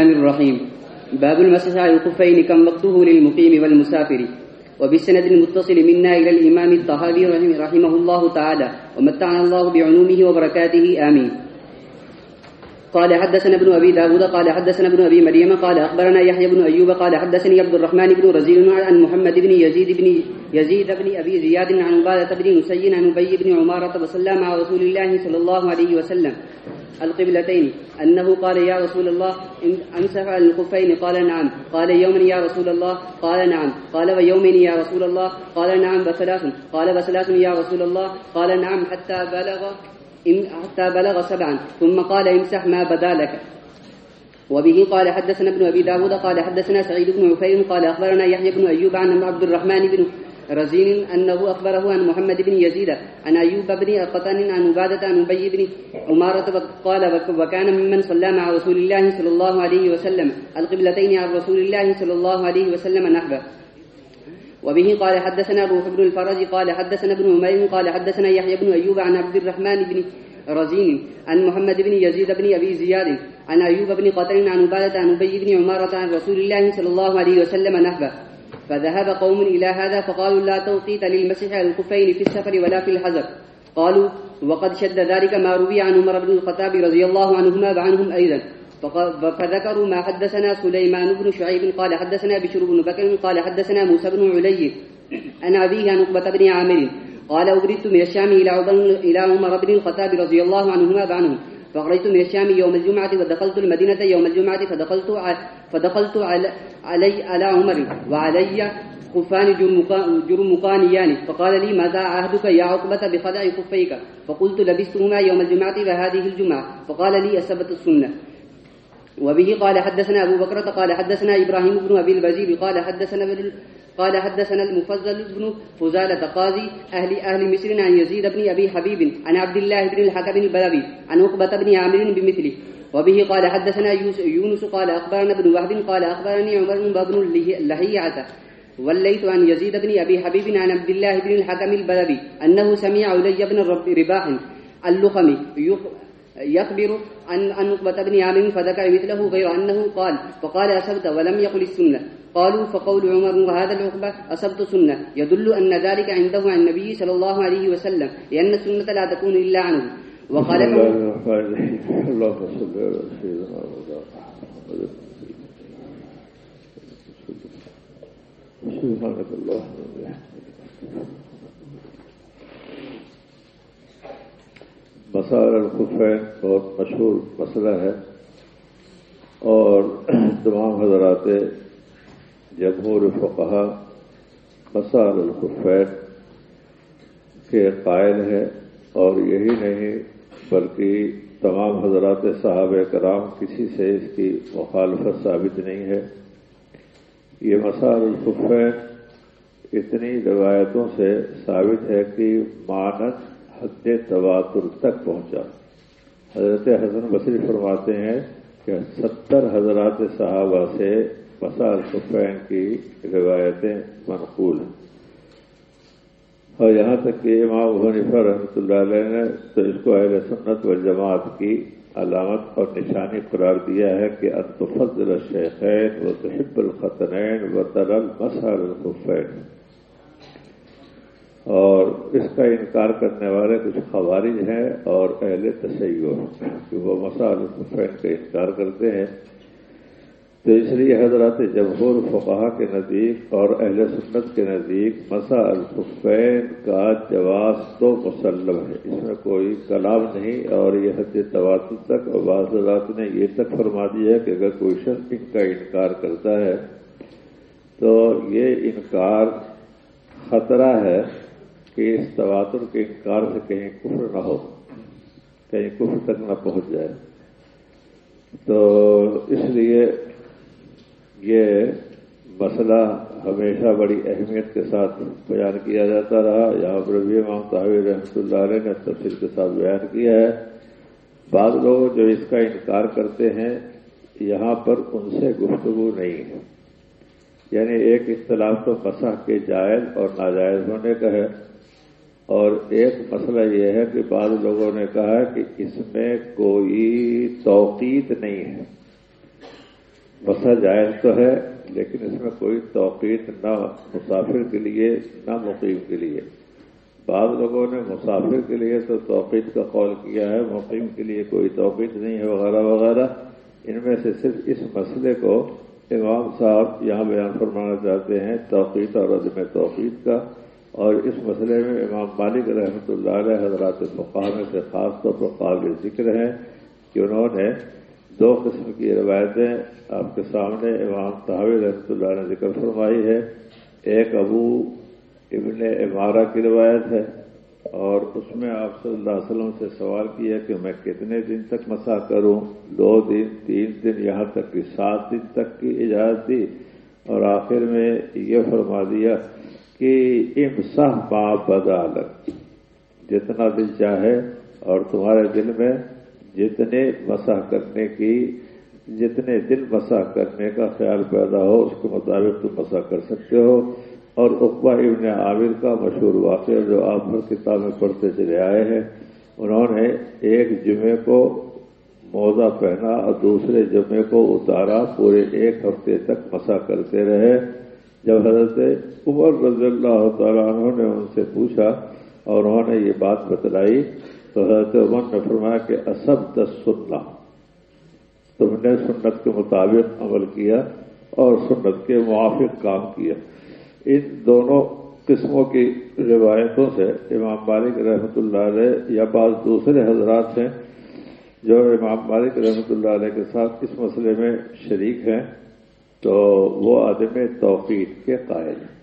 الرحمن الرحيم. باب المسح على الخفين كم وقته للمقيم والمسافر. وبالسند المتصل منا إلى الإمام الطهابي رحمه الله تعالى. ومتعنا الله بعلومه وبركاته. آمين. قال حدثنا ابن أبي داود قال حدثنا ابن أبي مريم قال أخبرنا يحيى بن أيوب قال حدثني عبد الرحمن بن رزيل عن محمد بن يزيد بن يزيد بن أبي زياد عن عبادة بن نسي عن أبي بن عمارة وصلى مع رسول الله صلى الله عليه وسلم القبلتين أنه قال يا رسول الله أمسح على الخفين؟ قال نعم. قال يوما يا رسول الله؟ قال نعم. قال ويومين يا رسول الله؟ قال نعم. وثلاث. قال وثلاث يا رسول الله؟ قال نعم. حتى بلغ حتى بلغ سبعا. ثم قال امسح ما بدا لك. وبه قال حدثنا ابن أبي داود قال حدثنا سعيد بن عفير قال أخبرنا يحيى بن أيوب عن عبد الرحمن بن رزين أنه أخبره عن محمد بن يزيد عن أيوب بن قطن عن عبادة عن أبي بن عمارة قال وكان ممن صلى مع رسول الله صلى الله عليه وسلم. القبلتين عن رسول الله صلى الله عليه وسلم نحبه وبه قال حدثنا روح بن الفرج قال حدثنا ابن عمير قال حدثنا يحيى بن أيوب عن عبد الرحمن بن رزين عن محمد بن يزيد بن أبي زياد عن أيوب بن قتل عن عبادة عن أبي بن عمارة عن رسول الله صلى الله عليه وسلم نحبه فذهب قوم إلى هذا فقالوا لا توقيت للمسح على الخفين في السفر ولا في الحزر قالوا وقد شد ذلك ما روي عن عمر بن الخطاب رضي الله عنهما وعنهم أيضا. فذكروا ما حدثنا سليمان بن شعيب قال حدثنا بشر بن بكر قال حدثنا موسى بن علي عن أبيه عن عقبة بن عامر قال أبردت من الشام إلى عمر بن الخطاب رضي الله عنهما وعنهم فخرجت من الشام يوم الجمعة ودخلت المدينة يوم الجمعة فدخلت فدخلت علي علي على عمر وعلي خفان جرمقانيان فقال لي ماذا عهدك يا عقبة بخدع خفيك؟ فقلت لبستهما يوم الجمعة وهذه الجمعة فقال لي أثبت السنة. وبه قال حدثنا أبو بكرة قال حدثنا إبراهيم بن أبي البزير قال حدثنا قال حدثنا المفضل بن فزالة قاضي أهل أهل مصر عن يزيد بن أبي حبيب عن عبد الله بن الحكم البلوي عن عقبة بن عامر بمثله. وبه قال حدثنا يونس قال أخبرنا ابن وهب قال أخبرني عمر بن اللهيعة. وليت عن يزيد بن أبي حبيب عن عبد الله بن الحكم البلوي أنه سمع علي بن رباح اللخمي يخبر عن عن نقبة بن عامر فذكر مثله غير أنه قال فقال أصبت ولم يقل السنة. قالوا فقول عمر وهذا العقبة أصبت سنة. يدل أن ذلك عنده عن النبي صلى الله عليه وسلم لأن السنة لا تكون إلا عنه. وقال الله صل على سيدنا سبحانك اللهم مسار الخفین بہت مشہور مسئلہ ہے اور تمام حضرات جمہور فقہ مسار الخفین کے قائل ہے اور یہی نہیں بلکہ تمام حضرات صحابہ کرام کسی سے اس کی مخالفت ثابت نہیں ہے۔ یہ مسار الخفین اتنی روایتوں سے ثابت ہے کہ مانت حد تواتر تک پہنچا۔ حضرت حسن بصری فرماتے ہیں کہ ستر حضرات صحابہ سے مسال سفین کی روایتیں منقول ہیں۔ اور یہاں تک کہ امام حنیفہ رحمۃ اللہ علیہ نے تو اس کو اہل سنت و جماعت کی علامت اور نشانی قرار دیا ہے کہ انتفضل الشیخین و تحب الخطنین و ترل مسال الخفین۔ اس کا انکار کرنے والے کچھ خوارج ہیں اور اہل تشیع کہ وہ مسا الخفین کا انکار کرتے ہیں۔ تو اس لیے حضرات جمہور فقہ کے نزدیک اور اہل سنت کے نزدیک مسا الخفین کا جواز تو مسلم ہے۔ اس میں کوئی کلام نہیں اور یہ حد تواتر تک اور بعض حضرات نے یہ تک فرما دیا کہ اگر کوئی شخص ان کا انکار کرتا ہے تو یہ انکار خطرہ ہے۔ کہ اس تواتر کے انکار سے کہیں کفر نہ ہو، کہیں کفر تک نہ پہنچ جائے۔ تو اس لیے یہ مسئلہ ہمیشہ بڑی اہمیت کے ساتھ بیان کیا جاتا رہا۔ یہاں پر بھی امام طاہر رحمۃ اللہ علیہ نے تفصیل کے ساتھ بیان کیا ہے۔ بعض لوگ جو اس کا انکار کرتے ہیں، یہاں پر ان سے گفتگو نہیں ہے۔ یعنی ایک اختلاف تو مسح کے جائز اور ناجائز ہونے کا ہے۔ اور ایک مسئلہ یہ ہے کہ بعض لوگوں نے کہا کہ اس میں کوئی توقید نہیں ہے۔ مسا جائز تو ہے، لیکن اس میں کوئی توقیت نہ مسافر کے لیے، نہ مقیم کے لیے۔ بعض لوگوں نے مسافر کے لیے تو توقیت کا قول کیا ہے، مقیم کے لیے کوئی توقیت نہیں ہے، وغیرہ وغیرہ۔ ان میں سے صرف اس مسئلے کو امام صاحب یہاں بیان فرمانا چاہتے ہیں توقیت اور عدم توقیت کا۔ اور اس مسئلے میں امام مالک رحمۃ اللہ علیہ حضرات میں سے خاص طور پر قابل ذکر ہیں کہ انہوں نے دو قسم کی روایتیں آپ کے سامنے امام تحاوی رحمۃ اللہ نے ذکر فرمائی ہے ایک ابو ابن عمارہ کی روایت ہے اور اس میں آپ صلی اللہ علیہ وسلم سے سوال کیا کہ میں کتنے دن تک مسا کروں؟ دو دن، تین دن، یہاں تک کہ سات دن تک کی اجازت دی اور آخر میں یہ فرما دیا کہ امسح با بدالت جتنا دل چاہے اور تمہارے دل میں جتنے مسح کرنے کی، جتنے دل مسح کرنے کا خیال پیدا ہو، اس کے مطابق تم مسح کر سکتے ہو۔ اور اقبا ابن عامر کا مشہور واقعہ جو آپ ہر کتاب میں پڑھتے چلے آئے ہیں، انہوں نے ایک جمعے کو موزہ پہنا اور دوسرے جمعے کو اتارا، پورے ایک ہفتے تک مسا کرتے رہے۔ جب حضرت عمر رضی اللہ تعالیٰ عنہ نے ان سے پوچھا اور انہوں نے یہ بات بتلائی، تو حضرت عمر نے فرمایا کہ اسب دس سننا تم نے سنت کے مطابق عمل کیا اور سنت کے موافق کام کیا۔ ان دونوں قسموں کی روایتوں سے امام مالک رحمۃ اللہ علیہ یا بعض دوسرے حضرات ہیں جو امام مالک رحمۃ اللہ علیہ کے ساتھ اس مسئلے میں شریک ہیں۔ تو وہ عدم توفیق کے قائل ہیں۔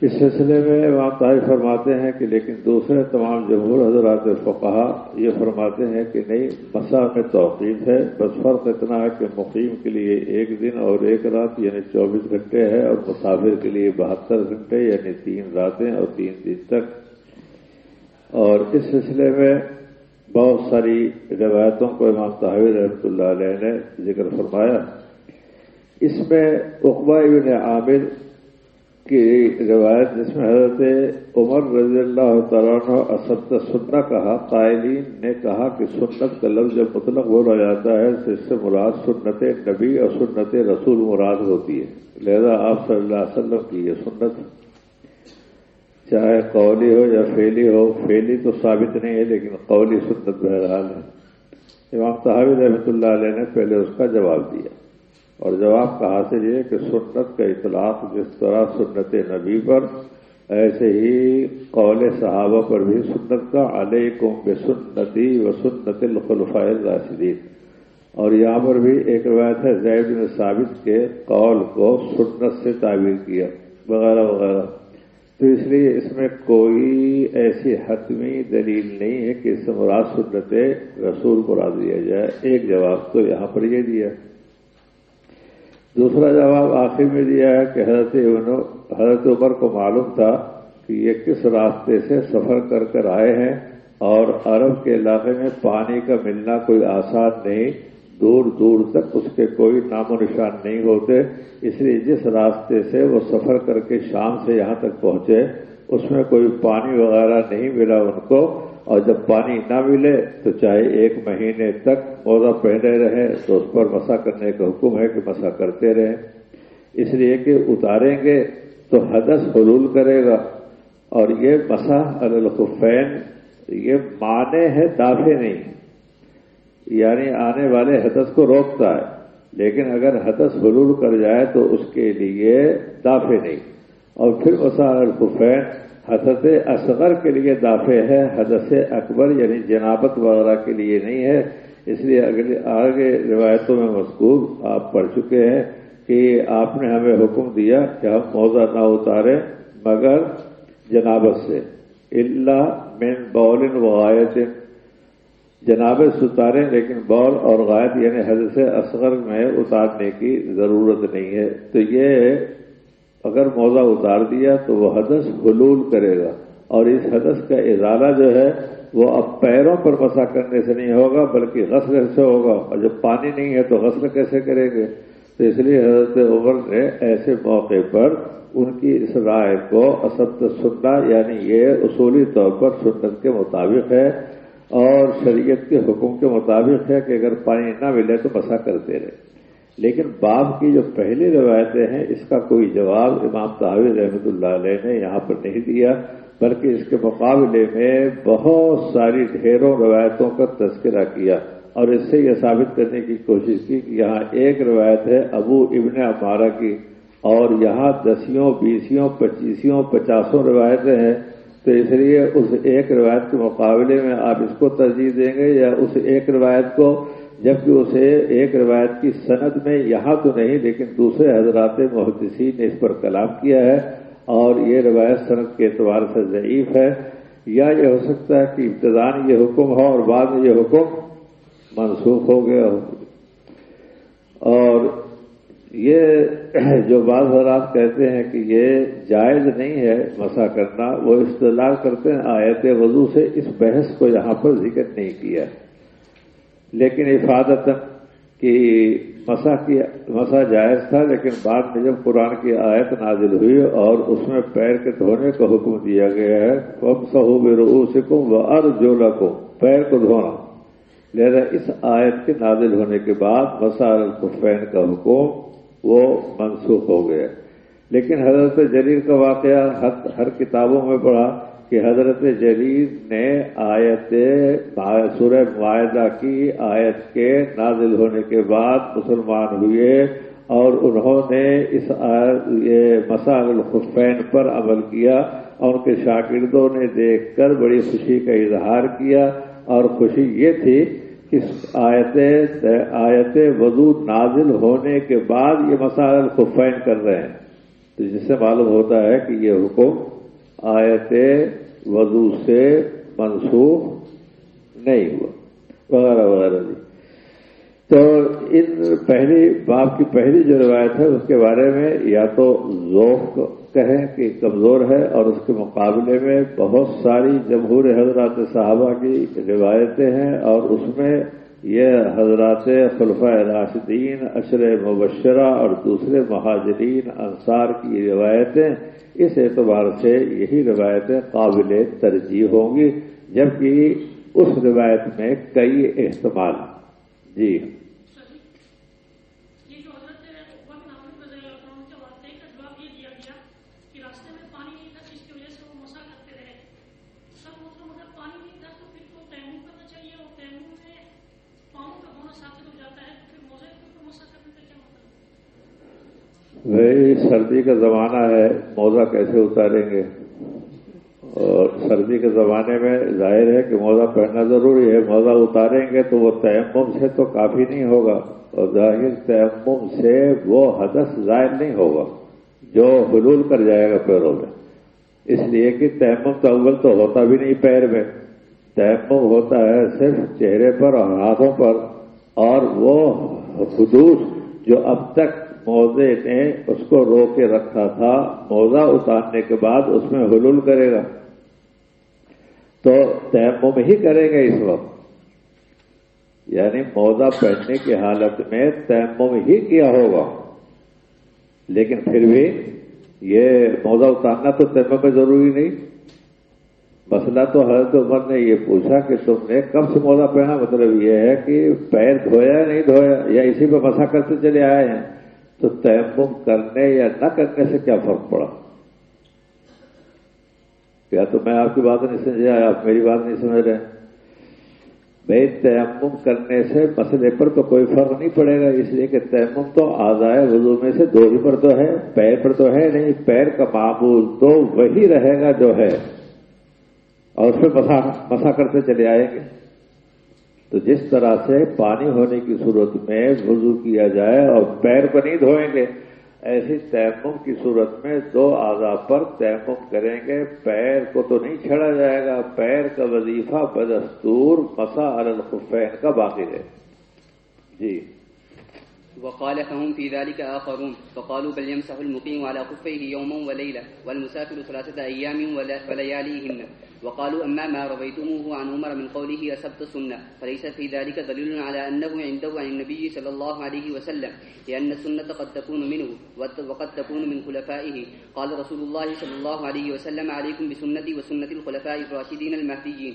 اس سلسلے میں امام طاہر فرماتے ہیں کہ لیکن دوسرے تمام جمہور حضرات فقہ یہ فرماتے ہیں کہ نہیں مسا میں توقیف ہے، بس فرق اتنا ہے کہ مقیم کے لیے ایک دن اور ایک رات یعنی چوبیس گھنٹے ہے اور مسافر کے لیے بہتر گھنٹے یعنی تین راتیں اور تین دن تک۔ اور اس سلسلے میں بہت ساری روایتوں کو امام طاہر رحمۃ اللہ علیہ نے ذکر فرمایا۔ اس میں اقبا ابن عامر کی روایت جس میں حضرت عمر رضی اللہ تعالیٰ نے اسد سننا کہا، قائلین نے کہا کہ سنت کا لفظ جب مطلق بولا جاتا ہے تو اس سے مراد سنت نبی اور سنت رسول مراد ہوتی ہے۔ لہذا آپ صلی اللہ علیہ وسلم کی یہ سنت چاہے قولی ہو یا فیلی ہو فیلی تو ثابت نہیں ہے، لیکن قولی سنت بہرحال ہے۔ امام صحابی رحمۃ اللہ علیہ نے پہلے اس کا جواب دیا۔ اور جواب کا حاصل یہ کہ سنت کا اطلاق جس طرح سنت نبی پر، ایسے ہی قول صحابہ پر بھی سنت کا۔ علیہ بے سنتی و سنت الخلفۂ راشدین اور یہاں پر بھی ایک روایت ہے زید بن ثابت کے قول کو سنت سے تعبیر کیا۔ وغیرہ وغیرہ۔ تو اس لیے اس میں کوئی ایسی حتمی دلیل نہیں ہے کہ اس سے مراد سنت رسول مراد دیا جائے۔ ایک جواب تو یہاں پر یہ دیا۔ دوسرا جواب آخر میں دیا ہے کہ حضرت حضرت عمر کو معلوم تھا کہ یہ کس راستے سے سفر کر کر آئے ہیں اور عرب کے علاقے میں پانی کا ملنا کوئی آسان نہیں۔ دور دور تک اس کے کوئی نام و نشان نہیں ہوتے، اس لیے جس راستے سے وہ سفر کر کے شام سے یہاں تک پہنچے، اس میں کوئی پانی وغیرہ نہیں ملا ان کو، اور جب پانی نہ ملے تو چاہے ایک مہینے تک موزہ پہنے رہے، تو اس پر مسا کرنے کا حکم ہے کہ مسا کرتے رہیں اس لیے کہ اتاریں گے تو حدث حلول کرے گا۔ اور یہ مسا الخفین، یہ مانے ہے دافے نہیں۔ یعنی آنے والے حدث کو روکتا ہے، لیکن اگر حدث حلول کر جائے تو اس کے لیے دافے نہیں۔ اور پھر مسا الخفین حضرت اصغر کے لیے دافع ہے حضرت اکبر یعنی جنابت وغیرہ کے لیے نہیں ہے۔ اس لیے اگلے آگے روایتوں میں مذکور آپ پڑھ چکے ہیں کہ آپ نے ہمیں حکم دیا کہ ہم موزہ نہ اتاریں مگر جنابت سے۔ اللہ مین بول وغایت جنابت سے اتاریں لیکن بول اور غائب یعنی حضرت اصغر میں اتارنے کی ضرورت نہیں ہے۔ تو یہ اگر موزہ اتار دیا تو وہ حدث حلول کرے گا۔ اور اس حدث کا ازالہ جو ہے، وہ اب پیروں پر مسا کرنے سے نہیں ہوگا، بلکہ غسل سے ہوگا۔ اور جب پانی نہیں ہے تو غسل کیسے کریں گے؟ تو اس لیے حضرت عمر نے ایسے موقع پر ان کی اس رائے کو اسد سننا یعنی یہ اصولی طور پر سنت کے مطابق ہے۔ اور شریعت کے حکم کے مطابق ہے کہ اگر پانی نہ ملے تو مسا کرتے رہے۔ لیکن باب کی جو پہلی روایتیں ہیں، اس کا کوئی جواب امام تحویز رحمۃ اللہ علیہ نے یہاں پر نہیں دیا، بلکہ اس کے مقابلے میں بہت ساری ڈھیروں روایتوں کا تذکرہ کیا۔ اور اس سے یہ ثابت کرنے کی کوشش کی کہ یہاں ایک روایت ہے ابو ابن امارا کی، اور یہاں دسیوں، بیسیوں پچیسوں پچاسوں روایتیں ہیں۔ تو اس لیے اس ایک روایت کے مقابلے میں آپ اس کو ترجیح دیں گے یا اس ایک روایت کو، جبکہ اسے ایک روایت کی سند میں یہاں تو نہیں، لیکن دوسرے حضرات محدثین نے اس پر کلام کیا ہے اور یہ روایت سند کے اعتبار سے ضعیف ہے۔ یا یہ ہو سکتا ہے کہ ابتدان یہ حکم ہو اور بعد میں یہ حکم منسوخ ہو گیا ہو۔ اور یہ جو بعض حضرات کہتے ہیں کہ یہ جائز نہیں ہے مسا کرنا، وہ استدلال کرتے ہیں آیت وضو سے اس بحث کو یہاں پر ذکر نہیں کیا۔ لیکن افادت کی مسا کی مسا جائز تھا، لیکن بعد میں جب قرآن کی آیت نازل ہوئی اور اس میں پیر کے دھونے کا حکم دیا گیا ہے کم سہو بے رو سکوں و ارجولا کو پیر کو دھونا۔ لہذا اس آیت کے نازل ہونے کے بعد مسا القفین کا حکم وہ منسوخ ہو گیا لیکن حضرت جلیل کا واقعہ ہر کتابوں میں پڑھا کہ حضرت جلیل نے آیت سورہ معاہدہ کی آیت کے نازل ہونے کے بعد مسلمان ہوئے اور انہوں نے اس مساغ الخفین پر عمل کیا اور ان کے شاگردوں نے دیکھ کر بڑی خوشی کا اظہار کیا اور خوشی یہ تھی آیت آیت وضو نازل ہونے کے بعد یہ مسائل خفین کر رہے ہیں۔ تو جس سے معلوم ہوتا ہے کہ یہ حکم آیت وضو سے منسوخ نہیں ہوا۔ وغیرہ وغیرہ جی۔ تو ان پہلی، باپ کی پہلی جو روایت ہے اس کے بارے میں یا تو ذوق کہیں کہ کمزور ہے اور اس کے مقابلے میں بہت ساری جمہور حضرات صحابہ کی روایتیں ہیں اور اس میں یہ حضرات خلفۂ راشدین اشر مبشرہ اور دوسرے مہاجرین، انصار کی روایتیں، اس اعتبار سے یہی روایتیں قابل ترجیح ہوں گی، جبکہ اس روایت میں کئی احتمال جی۔ بھائی سردی کا زمانہ ہے، موزہ کیسے اتاریں گے؟ اور سردی کے زمانے میں ظاہر ہے کہ موزہ پہننا ضروری ہے، موزہ اتاریں گے تو وہ تیمم سے تو کافی نہیں ہوگا، اور ظاہر تیمم سے وہ حدث ظاہر نہیں ہوگا، جو حلول کر جائے گا پیروں میں۔ اس لیے کہ تیمم تو اول تو ہوتا بھی نہیں پیر میں۔ تیمم ہوتا ہے صرف چہرے پر اور ہاتھوں پر، اور وہ حدود جو اب تک موزے نے اس کو رو کے رکھا تھا۔ موزہ اتارنے کے بعد اس میں حلول کرے گا۔ تو تیمم ہی کرے گا اس وقت۔ یعنی موزہ پہننے کی حالت میں تیمم ہی کیا ہوگا۔ لیکن پھر بھی یہ موزہ اتارنا تو تیمم میں ضروری نہیں۔ مسئلہ تو حضرت عمر نے یہ پوچھا کہ تم نے کب سے موزہ پہنا؟ مطلب یہ ہے کہ پیر دھویا نہیں دھویا یا اسی پہ مسا کرتے چلے آئے ہیں؟ تو تیمم کرنے یا نہ کرنے سے کیا فرق پڑا؟ کیا تو میں آپ کی بات نہیں سمجھا آپ میری بات نہیں سمجھ رہے۔ بھائی، تیمم کرنے سے مسئلے پر تو کوئی فرق نہیں پڑے گا، اس لیے کہ تیمم تو آزائے وضو میں سے دو ہی پر تو ہے، پیر پر تو ہے نہیں، پیر کا معمول تو وہی رہے گا جو ہے۔ اور اس پہ مسا کرتے چلے آئیں گے۔ تو جس طرح سے پانی ہونے کی صورت میں وضو کیا جائے اور پیر کو نہیں دھوئیں گے، ایسی تیمم کی صورت میں دو اعضا پر تیمم کریں گے۔ پیر کو تو نہیں چھڑا جائے گا، پیر کا وظیفہ بدستور مسا الخفین کا باقی ہے۔ جی۔ وقال فهم في ذلك آخرون. فقالوا بل يمسح المقيم على خفيه يوما وليلة والمسافر ثلاثة أيام ولياليهن. وقالوا أما ما رويتموه عن عمر من قوله أسبت السنة فليس في ذلك دليل على أنه عنده عن النبي صلى الله عليه وسلم لأن السنة قد تكون منه وقد تكون من خلفائه. قال رسول الله صلى الله عليه وسلم عليكم بسنتي وسنة الخلفاء الراشدين المهديين.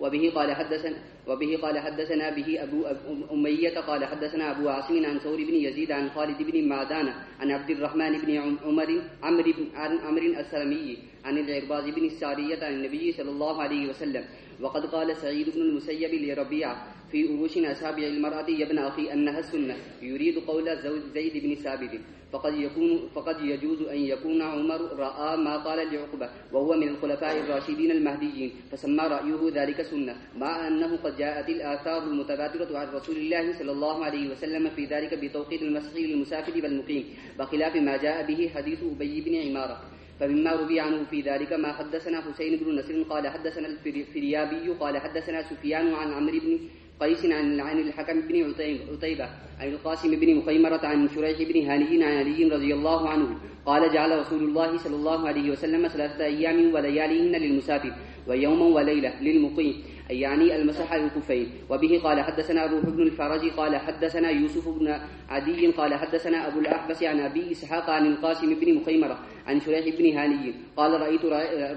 وبه قال حدثنا وبه قال حدثنا به أبو أمية قال حدثنا أبو عاصم عن ثور بن يزيد عن خالد بن معدان عن عبد الرحمن بن عمر عمرو بن عمرو السلمي عن العرباز بن السارية عن النبي صلى الله عليه وسلم وقد قال سعيد بن المسيب لربيعة في أروش أصابع المرأة يا ابن أخي أنها السنة يريد قول زيد بن ثابت فقد يكون فقد يجوز أن يكون عمر رأى ما قال لعقبة وهو من الخلفاء الراشدين المهديين فسمى رأيه ذلك سنة مع أنه قد جاءت الآثار المتبادرة عن رسول الله صلى الله عليه وسلم في ذلك بتوقيت المسح للمسافر والمقيم بخلاف ما جاء به حديث أبي بن عمارة. فمما روي عنه في ذلك ما حدثنا حسين بن نصر قال حدثنا الفريابي قال حدثنا سفيان عن عمرو بن قيس عن عن الحكم بن عتيبة عن القاسم بن مخيمرة عن شريح بن هاني عن علي رضي الله عنه قال جعل رسول الله صلى الله عليه وسلم ثلاثة أيام ولياليهن للمسافر ويوما وليلة للمقيم. أي يعني المسح الكفين وبه قال حدثنا روح بن الفرج قال حدثنا يوسف بن عدي قال حدثنا أبو الأحبس عن أبي إسحاق عن القاسم بن مخيمرة عن شريح بن هاني قال رأيت,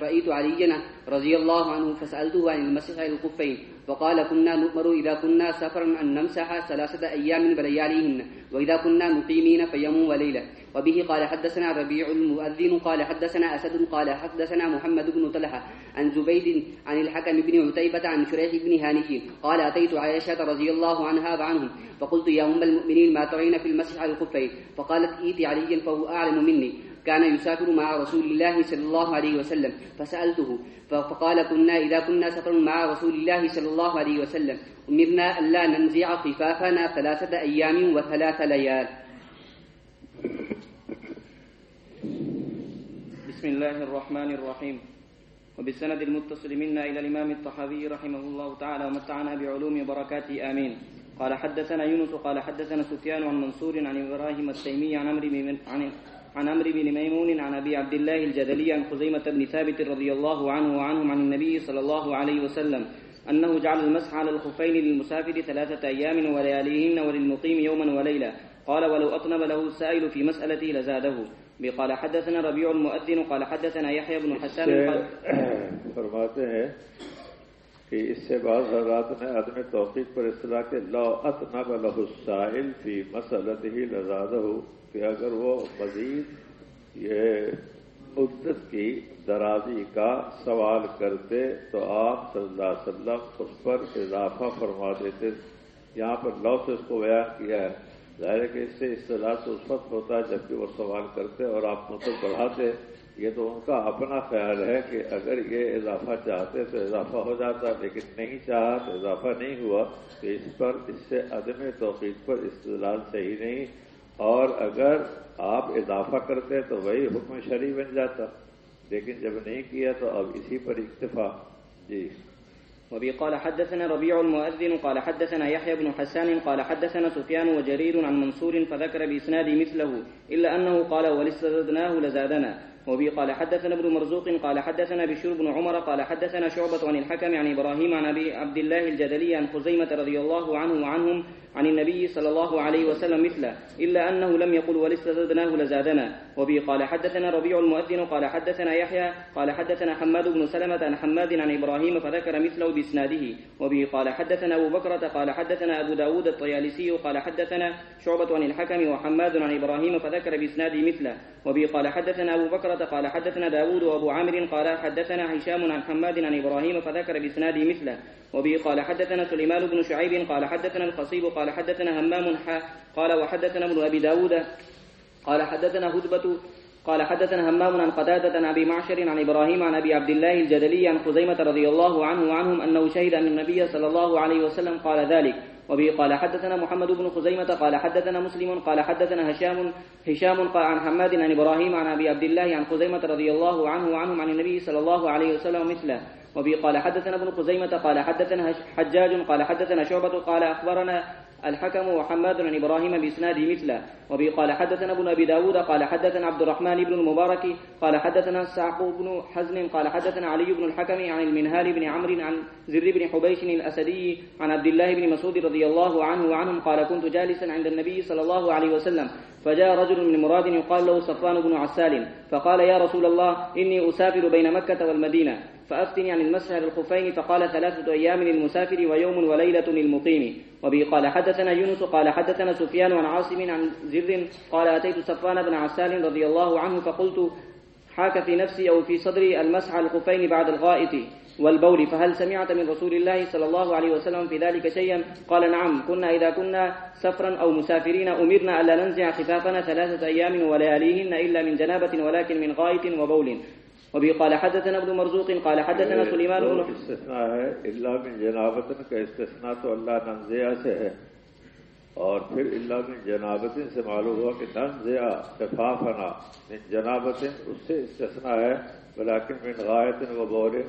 رأيت عليا رضي الله عنه فسألته عن المسح الكفين فقال كنا نؤمر إذا كنا سفرا أن نمسح ثلاثة أيام بلياليهن وإذا كنا مقيمين فيوم وليلة وبه قال حدثنا ربيع المؤذن قال حدثنا أسد قال حدثنا محمد بن طلحة عن زبيد عن الحكم بن عتيبة عن شريح بن هاني قال أتيت عائشة رضي الله عنها وعنهم فقلت يا أم المؤمنين ما ترين في المسح على الخفين فقالت إيتي عليا فهو أعلم مني. كان يسافر مع رسول الله صلى الله عليه وسلم فسألته فقال كنا إذا كنا سفر مع رسول الله صلى الله عليه وسلم أمرنا ألا ننزع خفافنا ثلاثة أيام وثلاث ليال. بسم الله الرحمن الرحيم. وبالسند المتصل منا إلى الإمام الطحاوي رحمه الله تعالى ومتعنا بعلوم بركاته آمين. قال حدثنا يونس قال حدثنا سفيان عن منصور عن إبراهيم التيمي عن أمر عن عن عمرو بن ميمون عن ابي عبد الله الجدلي عن خزيمه بن ثابت رضي الله عنه وعنهم عن النبي صلى الله عليه وسلم انه جعل المسح على الخفين للمسافر ثلاثه ايام ولياليهن وللمقيم يوما وليله قال ولو اطنب له السائل في مسالتي لزاده. قال حدثنا ربيع المؤذن. قال حدثنا يحيى بن حسان. فرماتے ہیں کہ اس سے بعض حضرات نے عدم توفیق پر اصطلاح کے لو اطنب له السائل فی مسلته لزادہ کہ اگر وہ مزید یہ مدت کی درازی کا سوال کرتے تو آپ صلی اللہ علیہ وسلم اس پر اضافہ فرما دیتے۔ یہاں پر لو سے اس کو بیان کیا ہے۔ ظاہر ہے کہ اس سے اصطلاح سے اس وقت ہوتا ہے جبکہ وہ سوال کرتے اور آپ مدت بڑھاتے۔ یہ تو ان کا اپنا خیال ہے کہ اگر یہ اضافہ چاہتے تو اضافہ ہو جاتا، لیکن نہیں چاہا تو اضافہ نہیں ہوا۔ تو اس پر اس سے عدم توقید پر استدلال صحیح نہیں۔ اور اگر آپ اضافہ کرتے تو وہی حکم شریع بن جاتا۔ لیکن جب نہیں کیا تو اب اسی پر اکتفا۔ جی۔ وبي قال حدثنا ربيع المؤذن قال حدثنا يحيى بن حسان قال حدثنا سفيان وجرير عن منصور فذكر بإسناد مثله إلا أنه قال ولستزدناه لزادنا. وبي قال حدثنا ابن مرزوق قال حدثنا بشير بن عمر قال حدثنا شعبة عن الحكم عن إبراهيم عن أبي عبد الله الجدلي عن خزيمة رضي الله عنه وعنهم عن النبي صلى الله عليه وسلم مثله إلا أنه لم يقل ولستزدناه لزادنا وبي قال حدثنا ربيع المؤذن قال حدثنا يحيى قال حدثنا حماد بن سلمة عن حماد عن إبراهيم فذكر مثله بإسناده وبي قال حدثنا أبو بكرة قال حدثنا أبو داود الطيالسي قال حدثنا شعبة عن الحكم وحماد عن إبراهيم فذكر بإسناده مثله وبي قال حدثنا أبو بكرة قال حدثنا داود وأبو عامر قال حدثنا هشام عن حماد عن إبراهيم فذكر بإسناده مثله وبه قال حدثنا سليمان بن شعيب قال حدثنا القصيب قال حدثنا همام حا قال وحدثنا ابن أبي داود. قال حدثنا هدبة. قال حدثنا همام عن قتادة عن أبي معشر عن إبراهيم عن أبي عبد الله الجدلي عن خزيمة رضي الله عنه وعنهم أنه شهد أن النبي صلى الله عليه وسلم قال ذلك. وبه قال حدثنا محمد بن خزيمة. قال حدثنا مسلم. قال حدثنا هشام. هشام قال عن حماد عن إبراهيم عن أبي عبد الله عن خزيمة رضي الله عنه وعنهم عن النبي صلى الله عليه وسلم مثله. وبه قال حدثنا ابن خزيمة. قال حدثنا حجاج. قال حدثنا شعبة. قال أخبرنا الحكم وحماد عن إبراهيم بإسناده مثله. وبه قال حدثنا ابن أبي داود قال حدثنا عبد الرحمن بن المبارك قال حدثنا سعق بن حزن قال حدثنا علي بن الحكم عن المنهال بن عمرو عن زر بن حبيش الأسدي عن عبد الله بن مسعود رضي الله عنه وعنهم قال كنت جالسا عند النبي صلى الله عليه وسلم فجاء رجل من مراد يقال له صفوان بن عسال فقال يا رسول الله إني أسافر بين مكة والمدينة. فأفتني عن المسح على الخفين فقال ثلاثة أيام للمسافر ويوم وليلة للمقيم. وبه قال حدثنا يونس قال حدثنا سفيان عن عاصم عن زر قال أتيت صفوان بن عسال رضي الله عنه فقلت حاك في نفسي أو في صدري المسح الخفين بعد الغائط والبول فهل سمعت من رسول الله صلى الله عليه وسلم في ذلك شيئا؟ قال نعم كنا إذا كنا سفرا أو مسافرين أمرنا ألا ننزع خفافنا ثلاثة أيام ولياليهن إلا من جنابة ولكن من غائط وبول. وبه قال حدثنا ابن مرزوق قال حدثنا سليمان بن استثناء ہے اللہ من جنابتن کا استثناء تو اللہ ننزیہ سے ہے۔ اور پھر اللہ من جنابتن سے معلوم ہوا کہ ننزیہ شفافنا من جنابتن اس سے استثناء ہے بلیکن من غایتن و بول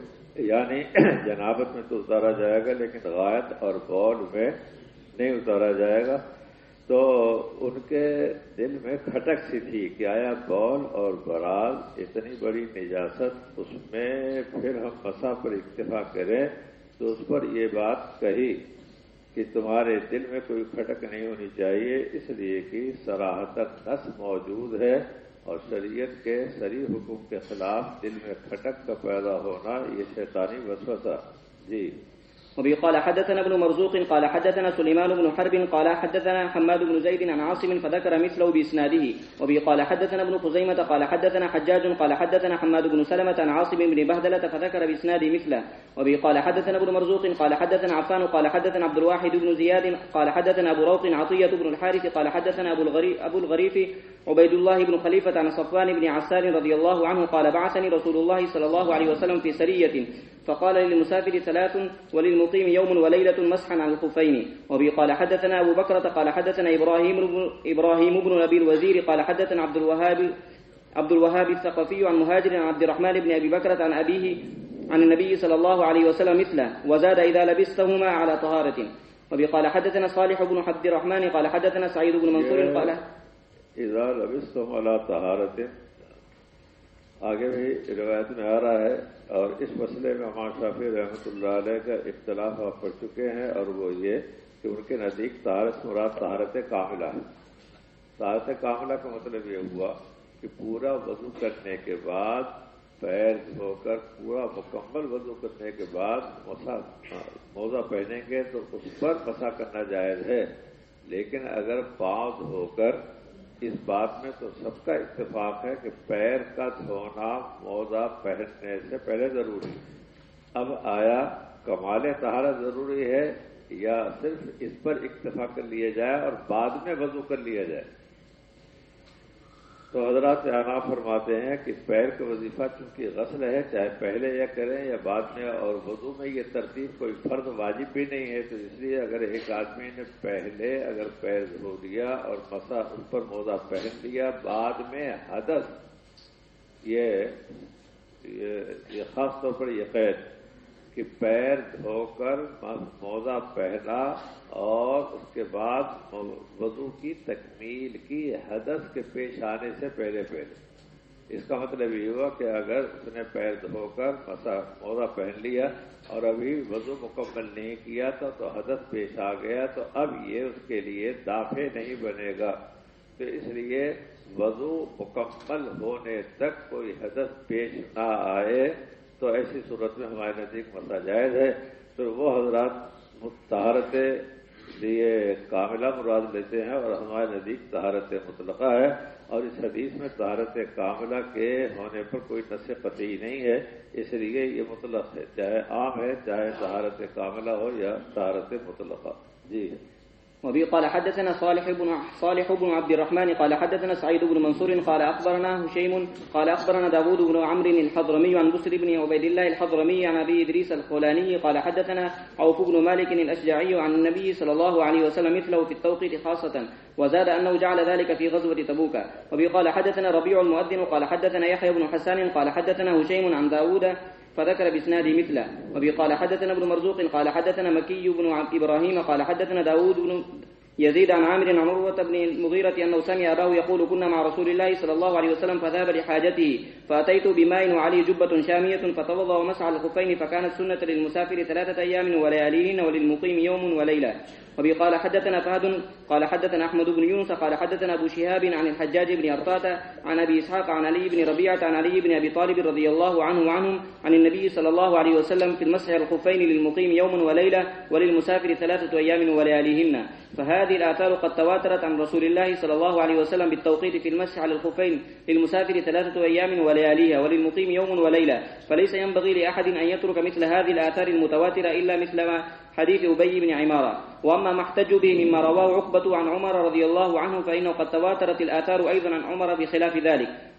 یعنی جنابت میں تو اتارا جائے گا لیکن غایت اور بول میں نہیں اتارا جائے گا۔ تو ان کے دل میں کھٹک سی تھی کہ آیا بول اور براز اتنی بڑی نجاست اس میں، پھر ہم مسا پر اکتفا کریں تو اس پر یہ بات کہی کہ تمہارے دل میں کوئی کھٹک نہیں ہونی چاہیے، اس لیے کہ سراہتن نس موجود ہے اور شریعت کے سری حکم کے خلاف دل میں کھٹک کا پیدا ہونا یہ شیطانی وسوسہ۔ جی۔ وبه قال حدثنا ابن مرزوق قال حدثنا سليمان بن حرب قال حدثنا حماد بن زيد عن عاصم فذكر مثله باسناده وبه قال حدثنا ابن خزيمة قال حدثنا حجاج قال حدثنا حماد بن سلمة عن عاصم بن بهدلة فذكر باسناده مثله وبه قال حدثنا ابن مرزوق قال حدثنا عفان قال حدثنا عبد الواحد بن زياد قال حدثنا ابو روق عطية بن الحارث قال حدثنا ابو الغريف عبيد الله بن خليفة عن صفوان بن عسال رضي الله عنه قال بعثني رسول الله صلى الله عليه وسلم في سرية فقال للمسافر ثلاث وللمقيم يوم وليلة مسحا على الخفين. وبه قال حدثنا أبو بكرة قال حدثنا إبراهيم بن إبراهيم بن أبي الوزير قال حدثنا عبد الوهاب عبد الوهاب الثقفي عن مهاجر عن عبد الرحمن بن أبي بكرة عن أبيه عن النبي صلى الله عليه وسلم مثله وزاد إذا لبستهما على طهارة. وبه قال حدثنا صالح بن عبد الرحمن. قال حدثنا سعيد بن منصور. قال اذا لبستم علی طہارت آگے بھی روایت میں آ رہا ہے اور اس مسئلے میں امام شافی رحمۃ اللہ علیہ کا اختلاف آپ پڑھ چکے ہیں اور وہ یہ کہ ان کے نزدیک طہارت مراد طہارت کاملہ ہے۔ طہارت کاملہ کا مطلب یہ ہوا کہ پورا وضو کرنے کے بعد پیر دھو کر پورا مکمل وضو کرنے کے بعد مسا موزہ پہنیں گے تو اس پر مسا کرنا جائز ہے۔ لیکن اگر پاؤں دھو کر اس بات میں تو سب کا اتفاق ہے کہ پیر کا دھونا موزہ پہننے سے پہلے ضروری اب آیا کمال تہارا ضروری ہے یا صرف اس پر اکتفا کر لیا جائے اور بعد میں وضو کر لیا جائے؟ تو حضرات آنا فرماتے ہیں کہ پیر کا وظیفہ چونکہ غسل ہے، چاہے پہلے یا کریں یا بعد میں، اور وضو میں یہ ترتیب کوئی فرض واجب بھی نہیں ہے، تو اس لیے اگر ایک آدمی نے پہلے اگر پیر دھو لیا اور مسا اس پر موزہ پہن لیا، بعد میں حدث یہ یہ خاص طور پر یہ قید۔ کہ پیر دھو کر موزہ پہنا اور اس کے بعد وضو کی تکمیل کی حدث کے پیش آنے سے پہلے پہلے۔ اس کا مطلب یہ ہوا کہ اگر اس نے پیر دھو کر موزہ پہن لیا اور ابھی وضو مکمل نہیں کیا تھا تو حدث پیش آ گیا تو اب یہ اس کے لیے دافع نہیں بنے گا۔ تو اس لیے وضو مکمل ہونے تک کوئی حدث پیش نہ آئے۔ تو ایسی صورت میں ہمارے نزدیک مسا جائز ہے۔ تو وہ حضرات متحرت لیے کاملہ مراد لیتے ہیں اور ہمارے نزدیک طہارت مطلقہ ہے اور اس حدیث میں طہارت کاملہ کے ہونے پر کوئی نس قطعی نہیں ہے، اس لیے یہ مطلق ہے، چاہے عام ہے، چاہے طہارت کاملہ ہو یا طہارت مطلقہ۔ جی۔ وبه قال حدثنا صالح بن صالح بن عبد الرحمن قال حدثنا سعيد بن منصور قال أخبرنا هشيم قال أخبرنا داوود بن عمرو الحضرمي عن بسر بن عبيد الله الحضرمي عن أبي إدريس الخولاني قال حدثنا عوف بن مالك الأشجعي عن النبي صلى الله عليه وسلم مثله في التوقيت خاصة وزاد أنه جعل ذلك في غزوة تبوك. وبه قال حدثنا ربيع المؤذن قال حدثنا يحيى بن حسان قال حدثنا هشيم عن داوود فذكر بإسناد مثله. وبه قال حدثنا ابن مرزوق قال حدثنا مكي بن إبراهيم قال حدثنا داود بن يزيد عن عامر عن عروة بن المغيرة أنه سمع أباه يقول كنا مع رسول الله صلى الله عليه وسلم فذهب لحاجته فأتيت بماء وعليه جبة شامية فتوضأ ومسح الخفين فكانت سنة للمسافر ثلاثة أيام ولياليهن وللمقيم يوم وليلة. وبه قال حدثنا فهد قال حدثنا أحمد بن يونس قال حدثنا أبو شهاب عن الحجاج بن أرطاة عن أبي إسحاق عن علي بن ربيعة عن علي بن أبي طالب رضي الله عنه وعنهم عن النبي صلى الله عليه وسلم في المسح الخفين للمقيم يوم وليلة وللمسافر ثلاثة أيام ولياليهن فهذه الآثار قد تواترت عن رسول الله صلى الله عليه وسلم بالتوقيت في المسح على الخفين للمسافر ثلاثة أيام ولياليها وللمقيم يوم وليلة. فليس ينبغي لأحد أن يترك مثل هذه الآثار المتواترة إلا مثل ما حديث أبي بن عمارة. وأما ما احتج به مما رواه عقبة عن عمر رضي الله عنه فإنه قد تواترت الآثار أيضا عن عمر بخلاف ذلك.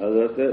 ابن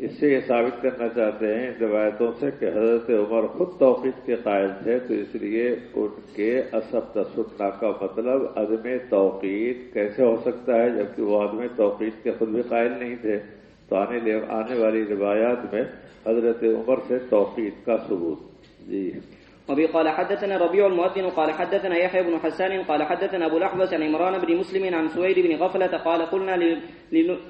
اس سے یہ ثابت کرنا چاہتے ہیں ان روایتوں سے کہ حضرت عمر خود توقید کے قائل تھے، تو اس لیے ان کے اسب تسنا کا مطلب عدم توقید کیسے ہو سکتا ہے، جبکہ وہ عدم توقید کے خود بھی قائل نہیں تھے۔ تو آنے آنے والی روایات میں حضرت عمر سے توقید کا ثبوت۔ جی۔ وبه قال حدثنا ربيع المؤذن قال حدثنا يحيى بن حسان قال حدثنا أبو الاحوص عن عمران بن مسلم عن سويد بن غفلة قال قلنا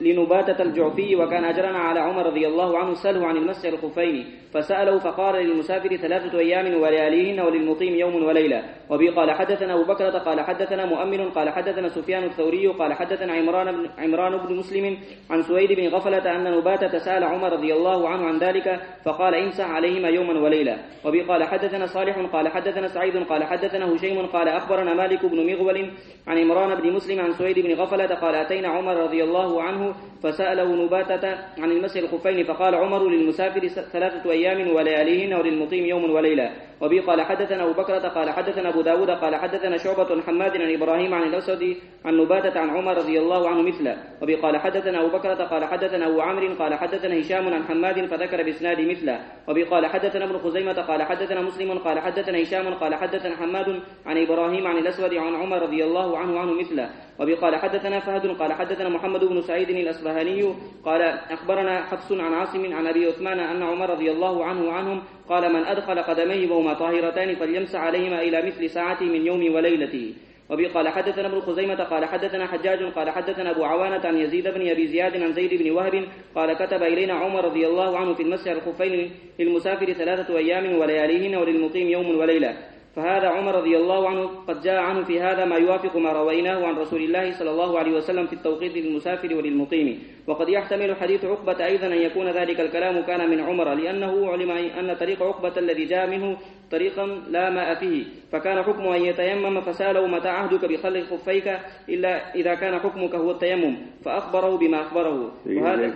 لنباتة الجعفي وكان أجرنا على عمر رضي الله عنه سله عن المسح الخفين فسأله فقال للمسافر ثلاثة أيام ولياليهن وللمقيم يوم وليلة. وبه قال حدثنا أبو بكرة قال حدثنا مؤمن قال حدثنا سفيان الثوري قال حدثنا عمران بن, عمران بن مسلم عن سويد بن غفلة أن نباتة سأل عمر رضي الله عنه عن ذلك فقال امسح عليهما يوما وليلة. وبه قال حدثنا صالح قال حدثنا سعيد قال حدثنا هشيم قال أخبرنا مالك بن مغول عن عمران بن مسلم عن سويد بن غفلة قال أتينا عمر رضي الله عنه فسأله نباتة عن المسح الخفين فقال عمر للمسافر ثلاثة أيام ولياليهن وللمقيم يوم وليلة وبي قال حدثنا أبو بكرة قال حدثنا أبو داود قال حدثنا شعبة حماد عن إبراهيم عن الأسود عن نباتة عن عمر رضي الله عنه مثله وبي قال حدثنا أبو بكرة قال حدثنا أبو عمرو قال حدثنا هشام عن حماد فذكر بإسناد مثله وبي قال حدثنا ابن خزيمة قال حدثنا مسلم قال حدثنا هشام قال حدثنا حماد عن إبراهيم عن الأسود عن عمر رضي الله عنه عنه مثله وبي قال حدثنا فهد قال حدثنا محمد بن سعيد الأصبهاني قال أخبرنا حفص عن عاصم عن أبي عثمان أن عمر رضي الله عنه عنهم قال من أدخل قدميه وهما طاهرتان فليمسح عليهما إلى مثل ساعته من يوم وليلته وبي قال حدثنا ابن خزيمة قال حدثنا حجاج قال حدثنا أبو عوانة عن يزيد بن أبي زياد عن زيد بن وهب قال كتب إلينا عمر رضي الله عنه في المسح الخفين للمسافر ثلاثة أيام ولياليهن وللمقيم يوم وليلة. فهذا عمر رضي الله عنه قد جاء عنه في هذا ما يوافق ما رويناه عن رسول الله صلى الله عليه وسلم في التوقيت للمسافر وللمقيم. وقد يحتمل حديث عقبة أيضا أن يكون ذلك الكلام كان من عمر لأنه علم أن طريق عقبة الذي جاء منه طريقا لا ماء فيه. فكان حكم أن يتيمم فسأله متى عهدك بخلق خفيك إلا إذا كان حكمك هو التيمم فأخبره بما أخبره. وهذا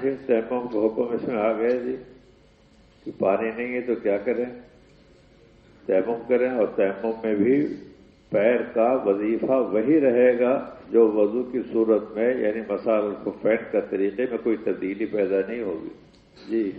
تیمم کریں اور تیمم میں بھی پیر کا وظیفہ وہی رہے گا جو وضو کی صورت میں یعنی مسال کو فین کا طریقے میں کوئی تبدیلی پیدا نہیں ہوگی۔ جی۔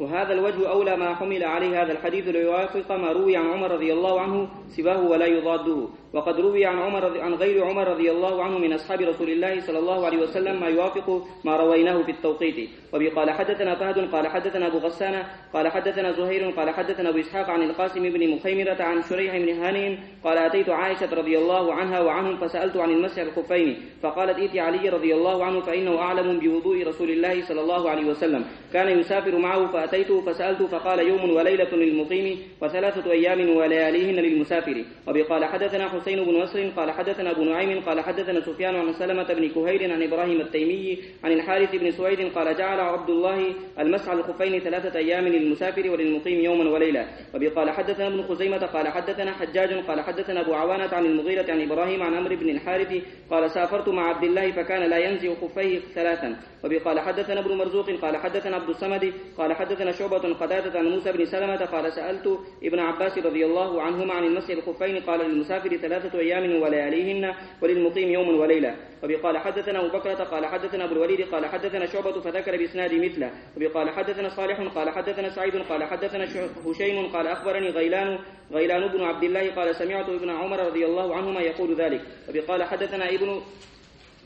وهذا الوجه أولى ما حمل عليه هذا الحديث ليوافق ما روي عن عمر رضي الله عنه سواه ولا يضاده وقد روي عن عمر عن غير عمر رضي الله عنه من أصحاب رسول الله صلى الله عليه وسلم ما يوافق ما رويناه في التوقيت. وبي قال حدثنا فهد قال حدثنا أبو غسان قال حدثنا زهير قال حدثنا أبو إسحاق عن القاسم بن مخيمرة عن شريح بن هانئ قال أتيت عائشة رضي الله عنها وعنهم فسألت عن المسح الخفين فقالت إيتي علي رضي الله عنه فإنه أعلم بوضوء رسول الله صلى الله عليه وسلم. كان يسافر معه فأتيته فسألته فقال يوم وليلة للمقيم وثلاثة أيام ولياليهن للمسافر. وبي قال حدثنا حسين بن نصر قال حدثنا أبو نعيم قال حدثنا سفيان عن سلمة بن كهير عن إبراهيم التيمي عن الحارث بن سويد قال جعل عبد الله المسح على الخفين ثلاثة أيام للمسافر وللمقيم يوما وليلة. وبي قال حدثنا ابن خزيمة قال حدثنا حجاج قال حدثنا أبو عوانة عن المغيرة عن إبراهيم عن عمرو بن الحارث قال سافرت مع عبد الله فكان لا ينزع خفيه ثلاثا. وبي قال حدثنا ابن مرزوق قال حدثنا عبد الصمد قال حدثنا شعبة قتادة عن موسى بن سلمة قال سألت ابن عباس رضي الله عنهما عن المسح الخفين قال للمسافر ثلاثة أيام ولياليهن وللمقيم يوم وليلة. وبي قال حدثنا أبو بكرة قال حدثنا أبو الوليد قال حدثنا شعبة فذكر بإسناد مثله. وبي قال حدثنا صالح قال حدثنا سعيد قال حدثنا هشيم قال أخبرني غيلان غيلان بن عبد الله قال سمعت ابن عمر رضي الله عنهما يقول ذلك. وبي قال حدثنا ابن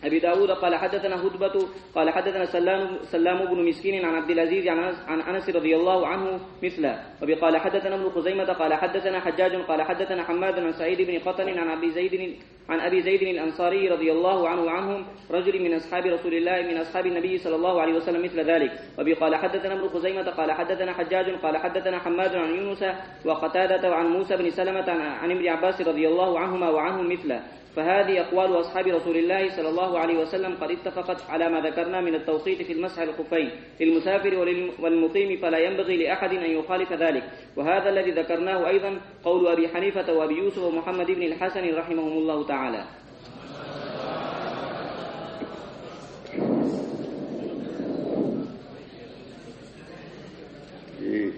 أبي داود قال حدثنا هدبة قال حدثنا سلام, سلام بن مسكين عن عبد العزيز عن أنس- عن رضي الله عنه مثله. وبي قال حدثنا ابن خزيمة قال حدثنا حجاج قال حدثنا حماد عن سعيد بن قطن عن أبي زيد عن أبي زيد الأنصاري رضي الله عنه عنهم رجل من أصحاب رسول الله من أصحاب النبي صلى الله عليه وسلم مثل ذلك. وبي قال حدثنا ابن خزيمة قال حدثنا حجاج قال حدثنا حماد عن يونس وقتادة وعن موسى بن سلمة عن عن ابن عباس رضي الله عنهما وعنهم مثله. فهذه أقوال أصحاب رسول الله صلى الله عليه وسلم قد اتفقت على ما ذكرنا من التوقيت في المسح الخفين للمسافر والمقيم فلا ينبغي لأحد أن يخالف ذلك. وهذا الذي ذكرناه أيضا قول أبي حنيفة وأبي يوسف ومحمد بن الحسن رحمهم الله تعالى.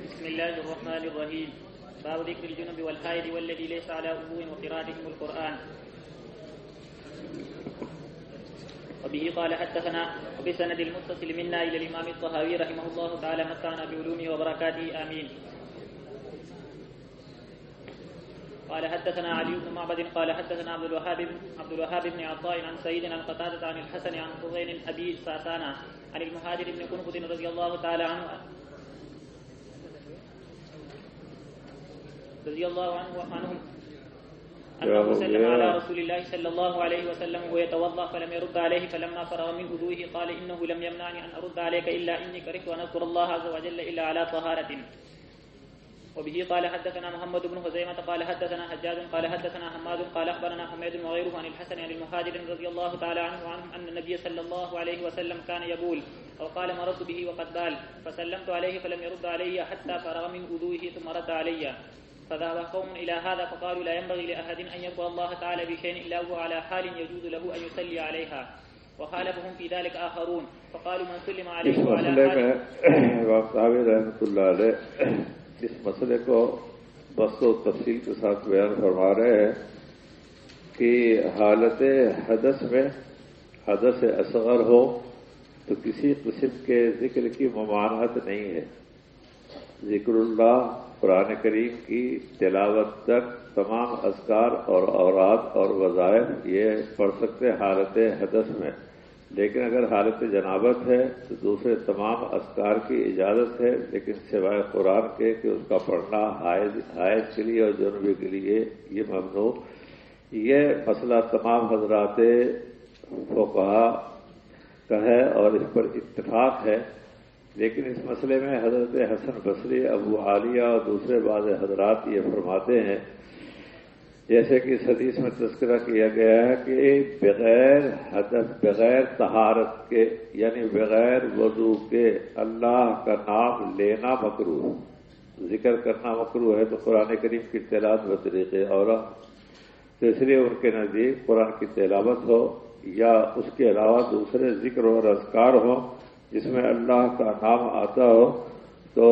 بسم الله الرحمن الرحيم. باب ذكر الجنب والحائض والذي ليس على وضوء وقراءتهم القرآن. وبه قال حدثنا وبسند المتصل منا إلى الإمام الطهاوي رحمه الله تعالى متعنا بعلومه وبركاته. آمين. قال حدثنا علي بن معبد قال حدثنا عبد الوهاب عبد الوهاب بن عطاء عن سيد عن قتادة عن الحسن عن حسين أبي ساسانة عن المهاجر بن قنفذ رضي الله تعالى عنه رضي الله عنه عنهم أنه سلم. على رسول الله صلى الله عليه وسلم وهو يتوضأ فلم يرد عليه فلما فرغ من وضوئه قال إنه لم يمنعني أن أرد عليك إلا إني كرهت أن أذكر الله عز وجل إلا على طهارة وبه قال حدثنا محمد بن خزيمة قال حدثنا حجاج قال حدثنا حماد قال أخبرنا حميد وغيره عن الحسن عن المهاجر رضي الله تعالى عنه وعنهم أن النبي صلى الله عليه وسلم كان يبول أو قال مررت به وقد بال فسلمت عليه فلم يرد علي حتى فرغ من وضوئه ثم رد علي فذهب قوم إلى هذا فقالوا لا ينبغي لأحد أن يذكر الله تعالى بشيء إلا هو على حال يجوز له أن يصلي عليها وخالفهم في ذلك آخرون فقالوا من سلم عليه وعلى حال رحمۃ اللہ علیہ اس مسئلے کو بس و تفصیل کے ساتھ بیان فرما رہے ہیں کہ حالت حدث میں حدث اصغر ہو تو کسی قسم کے ذکر کی ممانعت نہیں ہے۔ ذکر اللہ قرآن کریم کی تلاوت تک تمام اذکار اور اوراد اور وظائف یہ پڑھ سکتے حالت حدث میں۔ لیکن اگر حالت جنابت ہے تو دوسرے تمام اذکار کی اجازت ہے، لیکن سوائے قرآن کے کہ اس کا پڑھنا حائض حائض کے لیے اور جنوبی کے لیے یہ ممنوع۔ یہ مسئلہ تمام حضرات فقہا کا ہے اور اس پر اتفاق ہے۔ لیکن اس مسئلے میں حضرت حسن بصری، ابو عالیہ اور دوسرے بعض حضرات یہ فرماتے ہیں۔ جیسے کہ اس حدیث میں تذکرہ کیا گیا ہے کہ بغیر حدث، بغیر طہارت کے یعنی بغیر وضو کے اللہ کا نام لینا مکرو ذکر کرنا مکرو ہے تو قرآن کریم کی تعداد و اور تو اس لیے ان کے نزدیک قرآن کی تلاوت ہو یا اس کے علاوہ دوسرے ذکر اور اذکار ہوں۔ جس میں اللہ کا نام آتا ہو تو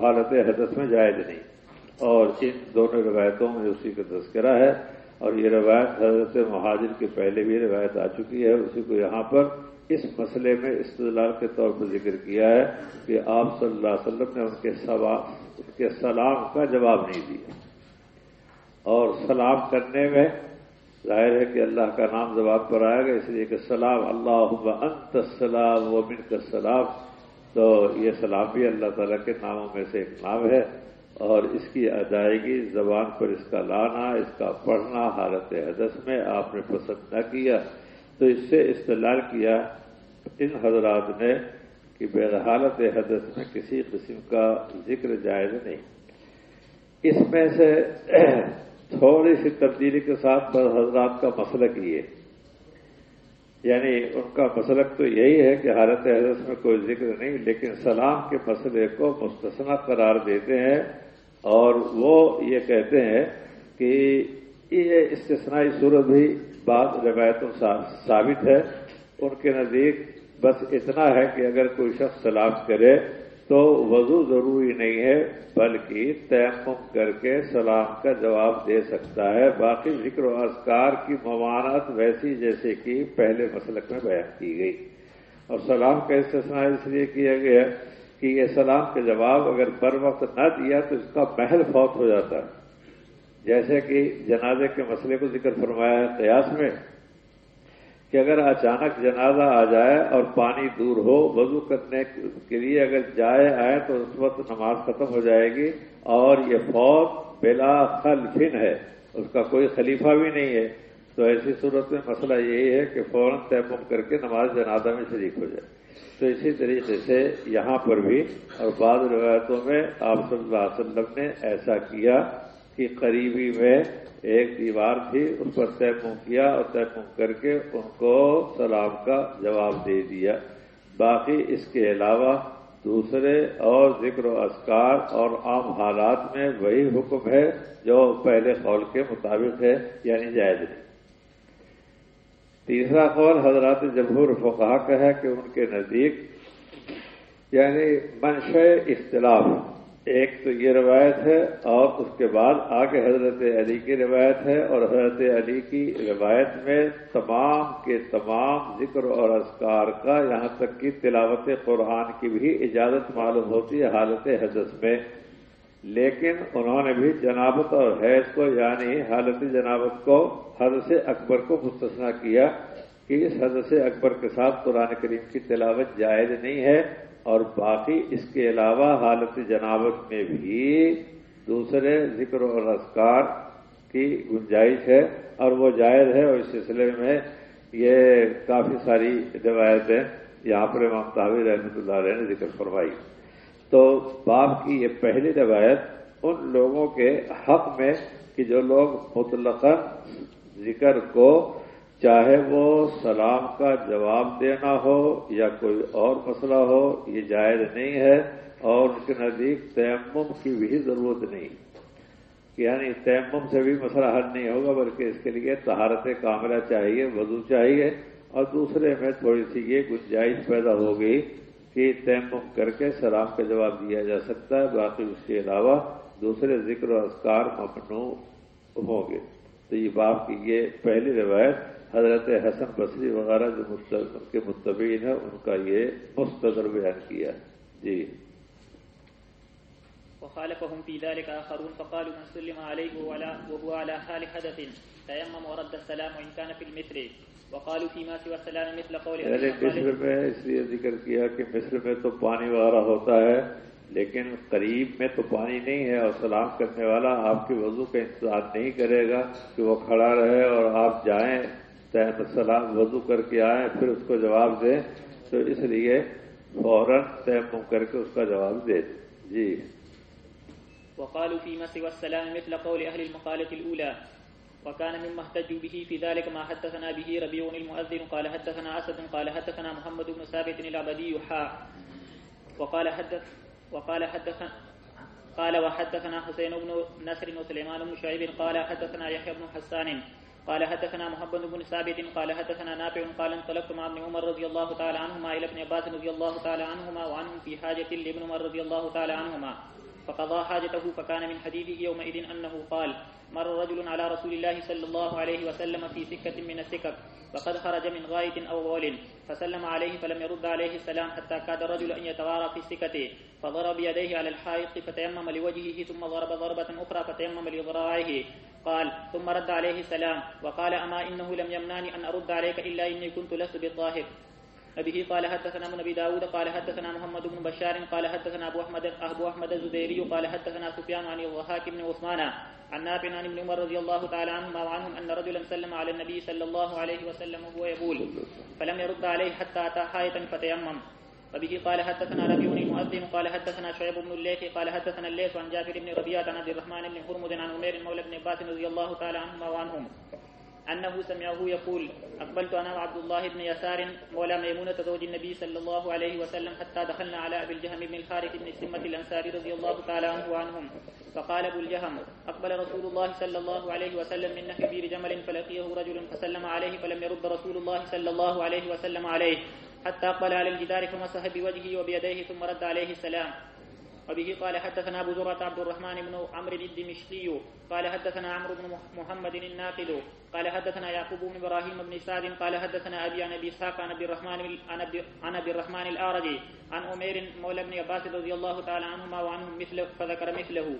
حالت حدث میں جائز نہیں۔ اور ان دونوں روایتوں میں اسی کا تذکرہ ہے، اور یہ روایت حضرت مہاجر کے پہلے بھی روایت آ چکی ہے، اسی کو یہاں پر اس مسئلے میں استدلال کے طور پر ذکر کیا ہے کہ آپ صلی اللہ علیہ وسلم نے ان کے ان کے سلام کا جواب نہیں دیا۔ اور سلام کرنے میں ظاہر ہے کہ اللہ کا نام زبان پر آئے گا اس لیے کہ سلام اللہ انت السلام و من کا سلام تو یہ سلام بھی اللہ تعالیٰ کے ناموں میں سے ایک نام ہے اور اس کی ادائیگی زبان پر اس کا لانا، اس کا پڑھنا، حالت حدث میں آپ نے پسند نہ کیا. تو اس سے استدلال کیا ان حضرات نے کہ بغیر حالت حدث میں کسی قسم کا ذکر جائز نہیں۔ اس میں سے تھوڑی سی تبدیلی کے ساتھ حضرات کا مسلک یہ یعنی ان کا مسلک تو یہی ہے کہ حالت حضرت میں کوئی ذکر نہیں، لیکن سلام کے مسئلے کو مستثنا قرار دیتے ہیں اور وہ یہ کہتے ہیں کہ یہ استثنائی صورت بھی بعض روایتوں ثابت ہے۔ ان کے نزدیک بس اتنا ہے کہ اگر کوئی شخص سلام کرے تو وضو ضروری نہیں ہے، بلکہ تیمم کر کے سلام کا جواب دے سکتا ہے۔ باقی ذکر و اذکار کی ممانت ویسی جیسے کہ پہلے مسلک میں بیان کی گئی۔ اور سلام کا استثنا اس لیے کیا گیا کہ یہ سلام کا جواب اگر بر وقت نہ دیا تو اس کا محل فوت ہو جاتا۔ ہے جیسے کہ جنازے کے مسئلے کو ذکر فرمایا ہے قیاس میں۔ کہ اگر اچانک جنازہ آ جائے اور پانی دور ہو، وضو کرنے کے لیے اگر جائے، آئے تو اس وقت نماز ختم ہو جائے گی اور یہ فوت بلا خلفن ہے۔ اس کا کوئی خلیفہ بھی نہیں ہے۔ تو ایسی صورت میں مسئلہ یہی ہے کہ فوراً تیمم کر کے نماز جنازہ میں شریک ہو جائے۔ تو اسی طریقے سے یہاں پر بھی اور بعض روایتوں میں آپ صلی اللہ علیہ وسلم نے ایسا کیا کہ قریبی میں ایک دیوار تھی، اس پر تیمم کیا اور تیمم کر کے ان کو سلام کا جواب دے دیا۔ باقی اس کے علاوہ دوسرے اور ذکر و اسکار اور عام حالات میں وہی حکم ہے جو پہلے قول کے مطابق ہے یعنی جائز نہیں تیسرا قول حضرات جمہور فقہ کا ہے کہ ان کے نزدیک یعنی منشا اختلاف ایک تو یہ روایت ہے اور اس کے بعد آگے حضرت علی کی روایت ہے اور حضرت علی کی روایت میں تمام کے تمام ذکر اور اذکار کا یہاں تک کہ تلاوت قرآن کی بھی اجازت معلوم ہوتی ہے حالت حضرت میں۔ لیکن انہوں نے بھی جنابت اور حیض کو یعنی حالت جنابت کو حضرت اکبر کو مستثنا کیا کہ اس حضرت اکبر کے ساتھ قرآن کریم کی تلاوت جائز نہیں ہے۔ اور باقی اس کے علاوہ حالت جنابت میں بھی دوسرے ذکر اور اذکار کی گنجائش ہے اور وہ جائز ہے اور اس سلسلے میں یہ کافی ساری روایتیں یہاں پر امام تحویر رحمۃ اللہ علیہ نے ذکر فرمائی۔ تو باپ کی یہ پہلی روایت ان لوگوں کے حق میں کہ جو لوگ مطلق ذکر کو چاہے وہ سلام کا جواب دینا ہو یا کوئی اور مسئلہ ہو، یہ جائز نہیں ہے اور ان کے نزدیک تیمم کی بھی ضرورت نہیں۔ یعنی تیمم سے بھی مسئلہ حل نہیں ہوگا، بلکہ اس کے لیے تہارت کامرہ چاہیے، وضو چاہیے۔ اور دوسرے میں تھوڑی سی یہ گنجائش پیدا ہو گئی کہ تیمم کر کے سلام کا جواب دیا جا سکتا ہے، باقی اس کے علاوہ دوسرے ذکر و اذکار ممنوع ہوں گے۔ تو یہ باپ کی یہ پہلی روایت حضرت حسن بصری وغیرہ جو کے متبین ہیں ان کا یہ مستدر بیان کیا جی۔ وخالفهم في ذلك آخرون فقالوا من سلم عليه وهو على حال حدث تيمم ورد السلام وإن كان في المثل وقالوا فيما سوى السلام مثل قول یعنی مصر میں اس لیے ذکر کیا کہ مصر میں تو پانی وغیرہ ہوتا ہے لیکن قریب میں تو پانی نہیں ہے اور سلام کرنے والا آپ کے وضو کا انتظار نہیں کرے گا کہ وہ کھڑا رہے اور آپ جائیں۔ سلام وضو کر کے آئیں پھر اس کو جواب دیں تو اس لیے فوراً تیمم کر کے اس کا جواب دے۔ دیں جی۔ وقالوا في مسح والسلام مثل قول أهل المقالة الأولى، وكان مما احتجوا به في ذلك ما حدثنا به ربيع المؤذن، قال حدثنا أسد، قال حدثنا محمد بن ثابت العبدي حاء وقال حدث، وقال حدثنا قال وحدثنا حسين بن نصر وسليمان بن شعيب، قال حدثنا يحيى بن حسان قال حدثنا محمد بن ثابت قال حدثنا نافع قال انطلقت مع ابن عمر رضي الله تعالى عنهما إلى ابن عباس رضي الله تعالى عنهما وعنهم في حاجة لابن عمر رضي الله تعالى عنهما فقضى حاجته فكان من حديثه يومئذ أنه قال مر رجل على رسول الله صلى الله عليه وسلم في سكة من السكك فقد خرج من غاية أو بول فسلم عليه فلم يرد عليه السلام حتى كاد الرجل أن يتوارى في السكة فضرب يديه على الحائط فتيمم لوجهه ثم ضرب ضربة أخرى فتيمم لذراعيه قال، ثم رد عليه السلام، وقال، أما إنه لم يمنعني أن أرد عليك إلا إني كنت لست بالطاهر به قال، حدثنا ابن ابي داود، قال، حدثنا محمد بن بشار، قال، حدثنا ابو احمد ابو احمد الزبيري، قال، حدثنا سفيان عن الضحاك بن عثمان، عن نافع عن ابن عمر رضي الله تعالى عنهما وعنهم ان رجلا سلم على النبي صلى الله عليه وسلم وهو يقول، فلم يرد عليه حتى اتى حائطا فتيمم. وبه قال حدثنا ربيع المؤذن قال حدثنا شعيب بن الليث قال حدثنا الليث عن جابر بن ربيعة عن عبد الرحمن بن هرمز عن عمير مولى بن عباس رضي الله تعالى عنهما وعنهم أنه سمعه يقول أقبلت أنا وعبد الله بن يسار مولى ميمونة زوج النبي صلى الله عليه وسلم حتى دخلنا على أبي الجهم بن الحارث بن السمة الأنصاري رضي الله تعالى عنه وعنهم. فقال أبو الجهم أقبل رسول الله صلى الله عليه وسلم من نهر بير جمل فلقيه رجل فسلم عليه فلم يرد رسول الله صلى الله عليه وسلم عليه. حتى أقبل على الجدار فمسح بوجهه وبيديه ثم رد عليه السلام. وبه قال حدثنا أبو زرعه عبد الرحمن بن عمرو الدمشقي. قال حدثنا عمرو بن محمد الناقد. قال حدثنا يعقوب بن إبراهيم بن سعد. قال حدثنا أبي عن أبي إسحاق عن عبد الرحمن عن عبد الرحمن الأعرج عن أمير مولى بن عباس رضي الله تعالى عنهما وعنهم مثله فذكر مثله.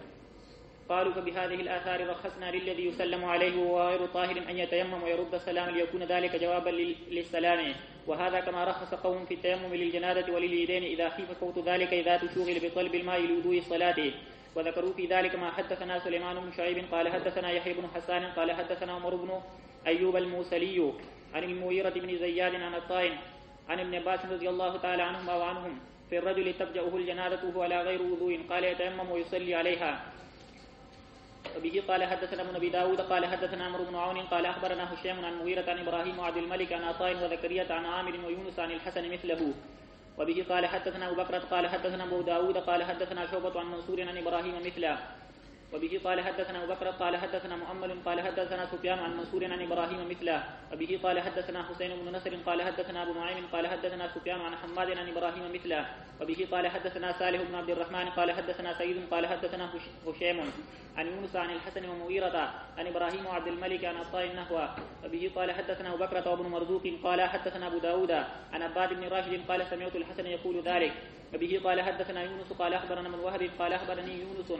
قالوا فبهذه الآثار رخصنا للذي يسلم عليه وهو غير طاهر أن يتيمم ويرد السلام ليكون ذلك جوابا لل- للسلام. وهذا كما رخص قوم في التيمم للجنازة ولليدين إذا خيف فوت ذلك إذا تشوغل بطلب الماء لوضوء الصلاة وذكروا في ذلك ما حدثنا سليمان بن شعيب قال حدثنا يحيى بن حسان قال حدثنا عمر بن أيوب الموسلي عن المغيرة بن زياد عن الطائن عن ابن عباس رضي الله تعالى عنهما وعنهم في الرجل تفجأه الجنازة على غير وضوء قال يتيمم ويصلي عليها. وبه قال حدثنا ابن أبي داود قال حدثنا عمرو بن عون قال أخبرنا هشام عن مغيرة عن إبراهيم وعبد الملك عن عطاء وزكريا عن عامر ويونس عن الحسن مثله. وبه قال حدثنا أبو بكر قال حدثنا أبو داود قال حدثنا شعبة عن منصور عن إبراهيم مثله. وبه قال حدثنا ابو بكر قال حدثنا مؤمل قال حدثنا سفيان عن منصور عن إبراهيم مثله وبه قال حدثنا حسين بن نصر قال حدثنا ابو نعيم قال حدثنا سفيان عن حماد عن إبراهيم مثله وبه قال حدثنا صالح بن عبد الرحمن قال حدثنا سعيد قال حدثنا هش- هشيم عن يونس عن الحسن ومغيرة عن إبراهيم وعبد الملك عن عطاء النحو وبه قال حدثنا ابو بكر وابن مرزوق قال حدثنا ابو داود عن عباد بن راشد قال سمعت الحسن يقول ذلك وبه قال حدثنا يونس قال اخبرنا من وهب قال اخبرني يونس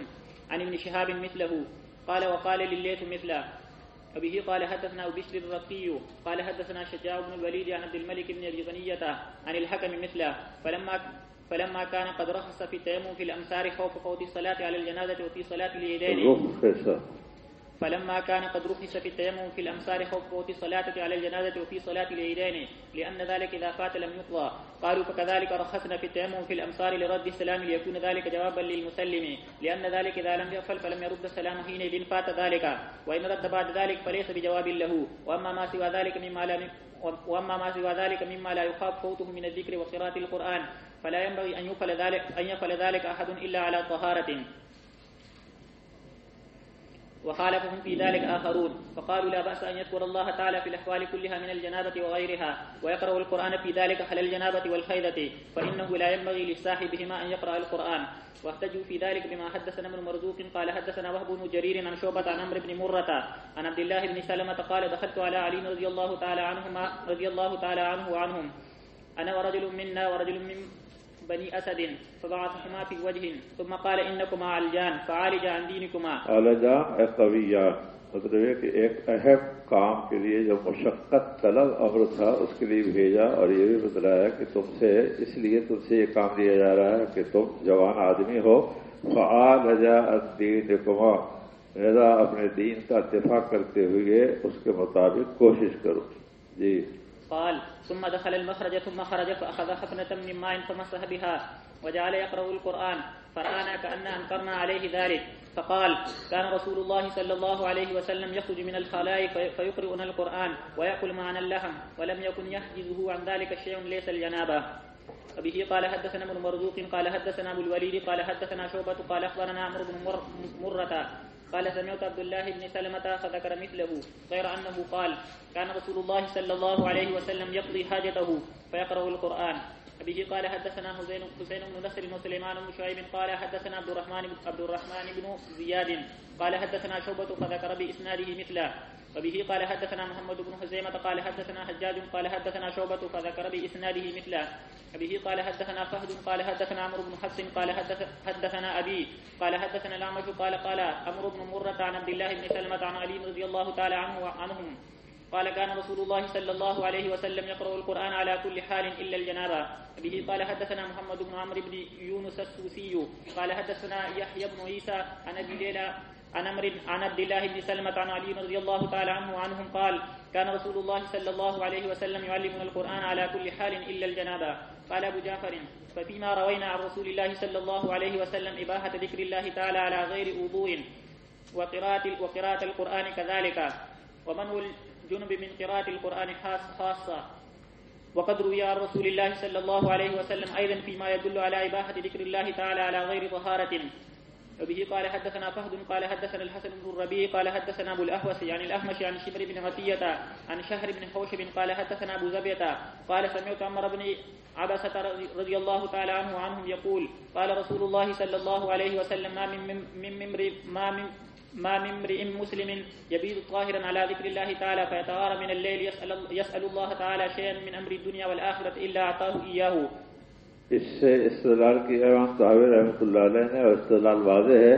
عن ابن شهاب مثله قال وقال لليث مثله وبه قال حدثنا بشر الرقي قال حدثنا شجاع بن الوليد عن عبد الملك بن أبي غنية عن الحكم مثله فلما فلما كان قد رخص في التيمم في الامصار خوف فوت الصلاة على الجنازة وفي صلاة اليدين فلما كان قد رخص في التيمم في الأمصار خوف فوت الصلاة على الجنازة وفي صلاة العيدين لأن ذلك إذا فات لم يقضى. قالوا فكذلك رخصنا في التيمم في الأمصار لرد السلام ليكون ذلك جوابا للمسلم لأن ذلك إذا لم يغفل فلم يرد السلام حينئذ فات ذلك. وإن رد بعد ذلك فليس بجواب له. وأما ما سوى ذلك مما لا وأما ما سوى ذلك مما لا يخاف فوته من الذكر وقراءة القرآن فلا ينبغي أن يفعل ذلك أن يفعل ذلك أحد إلا على طهارة. وخالفهم في ذلك آخرون. فقالوا لا بأس أن يذكر الله تعالى في الأحوال كلها من الجنابة وغيرها ويقرأ القرآن في ذلك على الجنابة والخيضة فإنه لا ينبغي للساحي بهما أن يقرأ القرآن. واحتجوا في ذلك بما حدثنا ابن مرزوق قال حدثنا وهب بن جرير عن شعبة عن عمرو بن مرة عن عبد الله بن سلمة قال دخلت على علي رضي الله تعالى عنهما رضي الله تعالى عنه وعنهم. أنا ورجل منا ورجل من بني أسد فبعثهما في وجه، ثم قال إنكما علجان فعالج عن دينكما. اعلی اے قویان مطلب ہے کہ ایک اہم کام کے لیے جو مشقت طلب امر تھا، اس کے لیے بھیجا اور یہ بھی بتلایا کہ تم سے، اس لیے تم سے یہ کام دیا جا رہا ہے کہ تم جوان آدمی ہو۔ فعال رجا الدین کما رضا اپنے دین کا دفاع کرتے ہوئے اس کے مطابق کوشش کرو۔ جی۔ قال ثم دخل المخرج ثم خرج فأخذ حفنة من ماء فمسح بها وجعل يقرأ القرآن فرآنا كأن أنكرنا عليه ذلك. فقال كان رسول الله صلى الله عليه وسلم يخرج من الخلاء في- فيقرئنا القرآن ويأكل معنا اللحم ولم يكن يحجزه عن ذلك شيء ليس الجنابة. وبه قال حدثنا ابن مرزوق قال حدثنا أبو الوليد قال حدثنا شعبة قال أخبرنا عمرو بن مر مرة قال سمعت عبد الله بن سلمة فذكر مثله غير أنه قال كان رسول الله صلى الله عليه وسلم يقضي حاجته فيقرأ القرآن. به قال حدثنا حسين حسين بن نصر وسليمان بن شعيب قال حدثنا عبد الرحمن عبد الرحمن بن زياد قال حدثنا شعبة فذكر بإسناده مثله. وبه قال حدثنا محمد بن خزيمة قال حدثنا حجاج قال حدثنا شعبة فذكر بإسناده مثله. وبه قال حدثنا فهد قال حدثنا عمرو بن حفص قال حدث حدثنا أبي قال حدثنا الأعمش قال قال عمرو بن مرة عن عبد الله بن سلمة عن علي رضي الله تعالى عنه عنهم. قال كان رسول الله صلى الله عليه وسلم يقرأ القرآن على كل حال إلا الجنابة. به قال حدثنا محمد بن عمرو بن يونس السوسي قال حدثنا يحيى بن عيسى عن أبي ليلى عن أمر عن عبد الله بن سلمة عن علي رضي الله تعالى عنه وعنهم قال كان رسول الله صلى الله عليه وسلم يعلمنا القرآن على كل حال إلا الجنابة. قال أبو جعفر ففيما روينا عن رسول الله صلى الله عليه وسلم إباحة ذكر الله تعالى على غير وضوء وقراءة وقراءة القرآن كذلك ومنع الجنب من قراءة القرآن خاصة. وقد روي عن رسول الله صلى الله عليه وسلم أيضا فيما يدل على إباحة ذكر الله تعالى على غير طهارة. وبه قال حدثنا فهد قال حدثنا الحسن بن الربيع قال حدثنا ابو الاهوس يعني الاهمش عن شبر بن عطية عن شهر بن حوشب قال حدثنا ابو زبية قال سمعت عمر بن عبسة رضي الله تعالى عنه عنهم يقول قال رسول الله صلى الله عليه وسلم ما من من ما من ما من امرئ مسلم يبيت طاهرا على ذكر الله تعالى فيتغار من الليل يسأل, يسأل الله تعالى شيئا من أمر الدنيا والآخرة إلا أعطاه إياه. اس سے استدلال کی امام صاحب رحمۃ اللہ علیہ نے، اور استدلال واضح ہے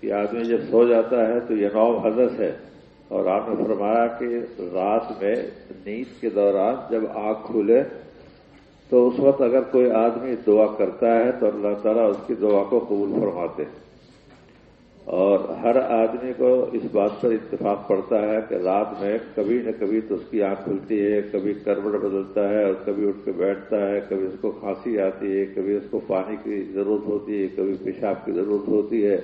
کہ آدمی جب سو جاتا ہے تو یہ نوم حدث ہے۔ اور آپ نے فرمایا کہ رات میں، نیند کے دوران جب آنکھ کھلے، تو اس وقت اگر کوئی آدمی دعا کرتا ہے تو اللہ تعالیٰ اس کی دعا کو قبول فرماتے ہیں۔ اور ہر آدمی کو اس بات پر اتفاق پڑتا ہے کہ رات میں کبھی نہ کبھی تو اس کی آنکھ کھلتی ہے، کبھی کروٹ بدلتا ہے اور کبھی اٹھ کے بیٹھتا ہے، کبھی اس کو کھانسی آتی ہے، کبھی اس کو پانی کی ضرورت ہوتی ہے، کبھی پیشاب کی ضرورت ہوتی ہے۔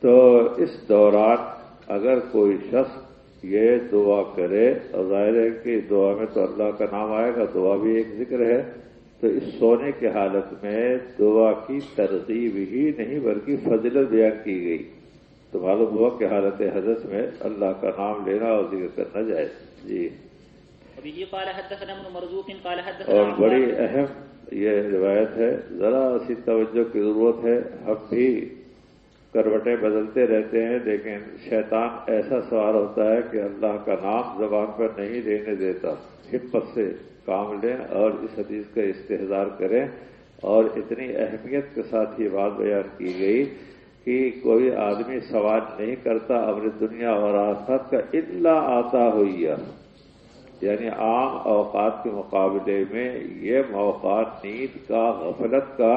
تو اس دوران اگر کوئی شخص یہ دعا کرے اور ظاہر ہے کہ دعا میں تو اللہ کا نام آئے گا، دعا بھی ایک ذکر ہے۔ تو اس سونے کی حالت میں دعا کی ترغیب ہی نہیں بلکہ فضلت بیان کی گئی۔ تو معلوم ہوا کہ حالت حضرت میں اللہ کا نام لینا اور ذکر کرنا جائے جی۔ اور بڑی اہم یہ روایت ہے۔ ذرا سی توجہ کی ضرورت ہے۔ ہم بھی کروٹیں بدلتے رہتے ہیں لیکن شیطان ایسا سوال ہوتا ہے کہ اللہ کا نام زبان پر نہیں لینے دیتا ہمت سے۔ کام لیں اور اس حدیث کا استحصار کریں اور اتنی اہمیت کے ساتھ یہ بات بیان کی گئی کہ کوئی آدمی سوال نہیں کرتا اپنی دنیا اور آسات کا اتلا آتا ہوئی یعنی عام اوقات کے مقابلے میں یہ موقع نیند کا، غفلت کا،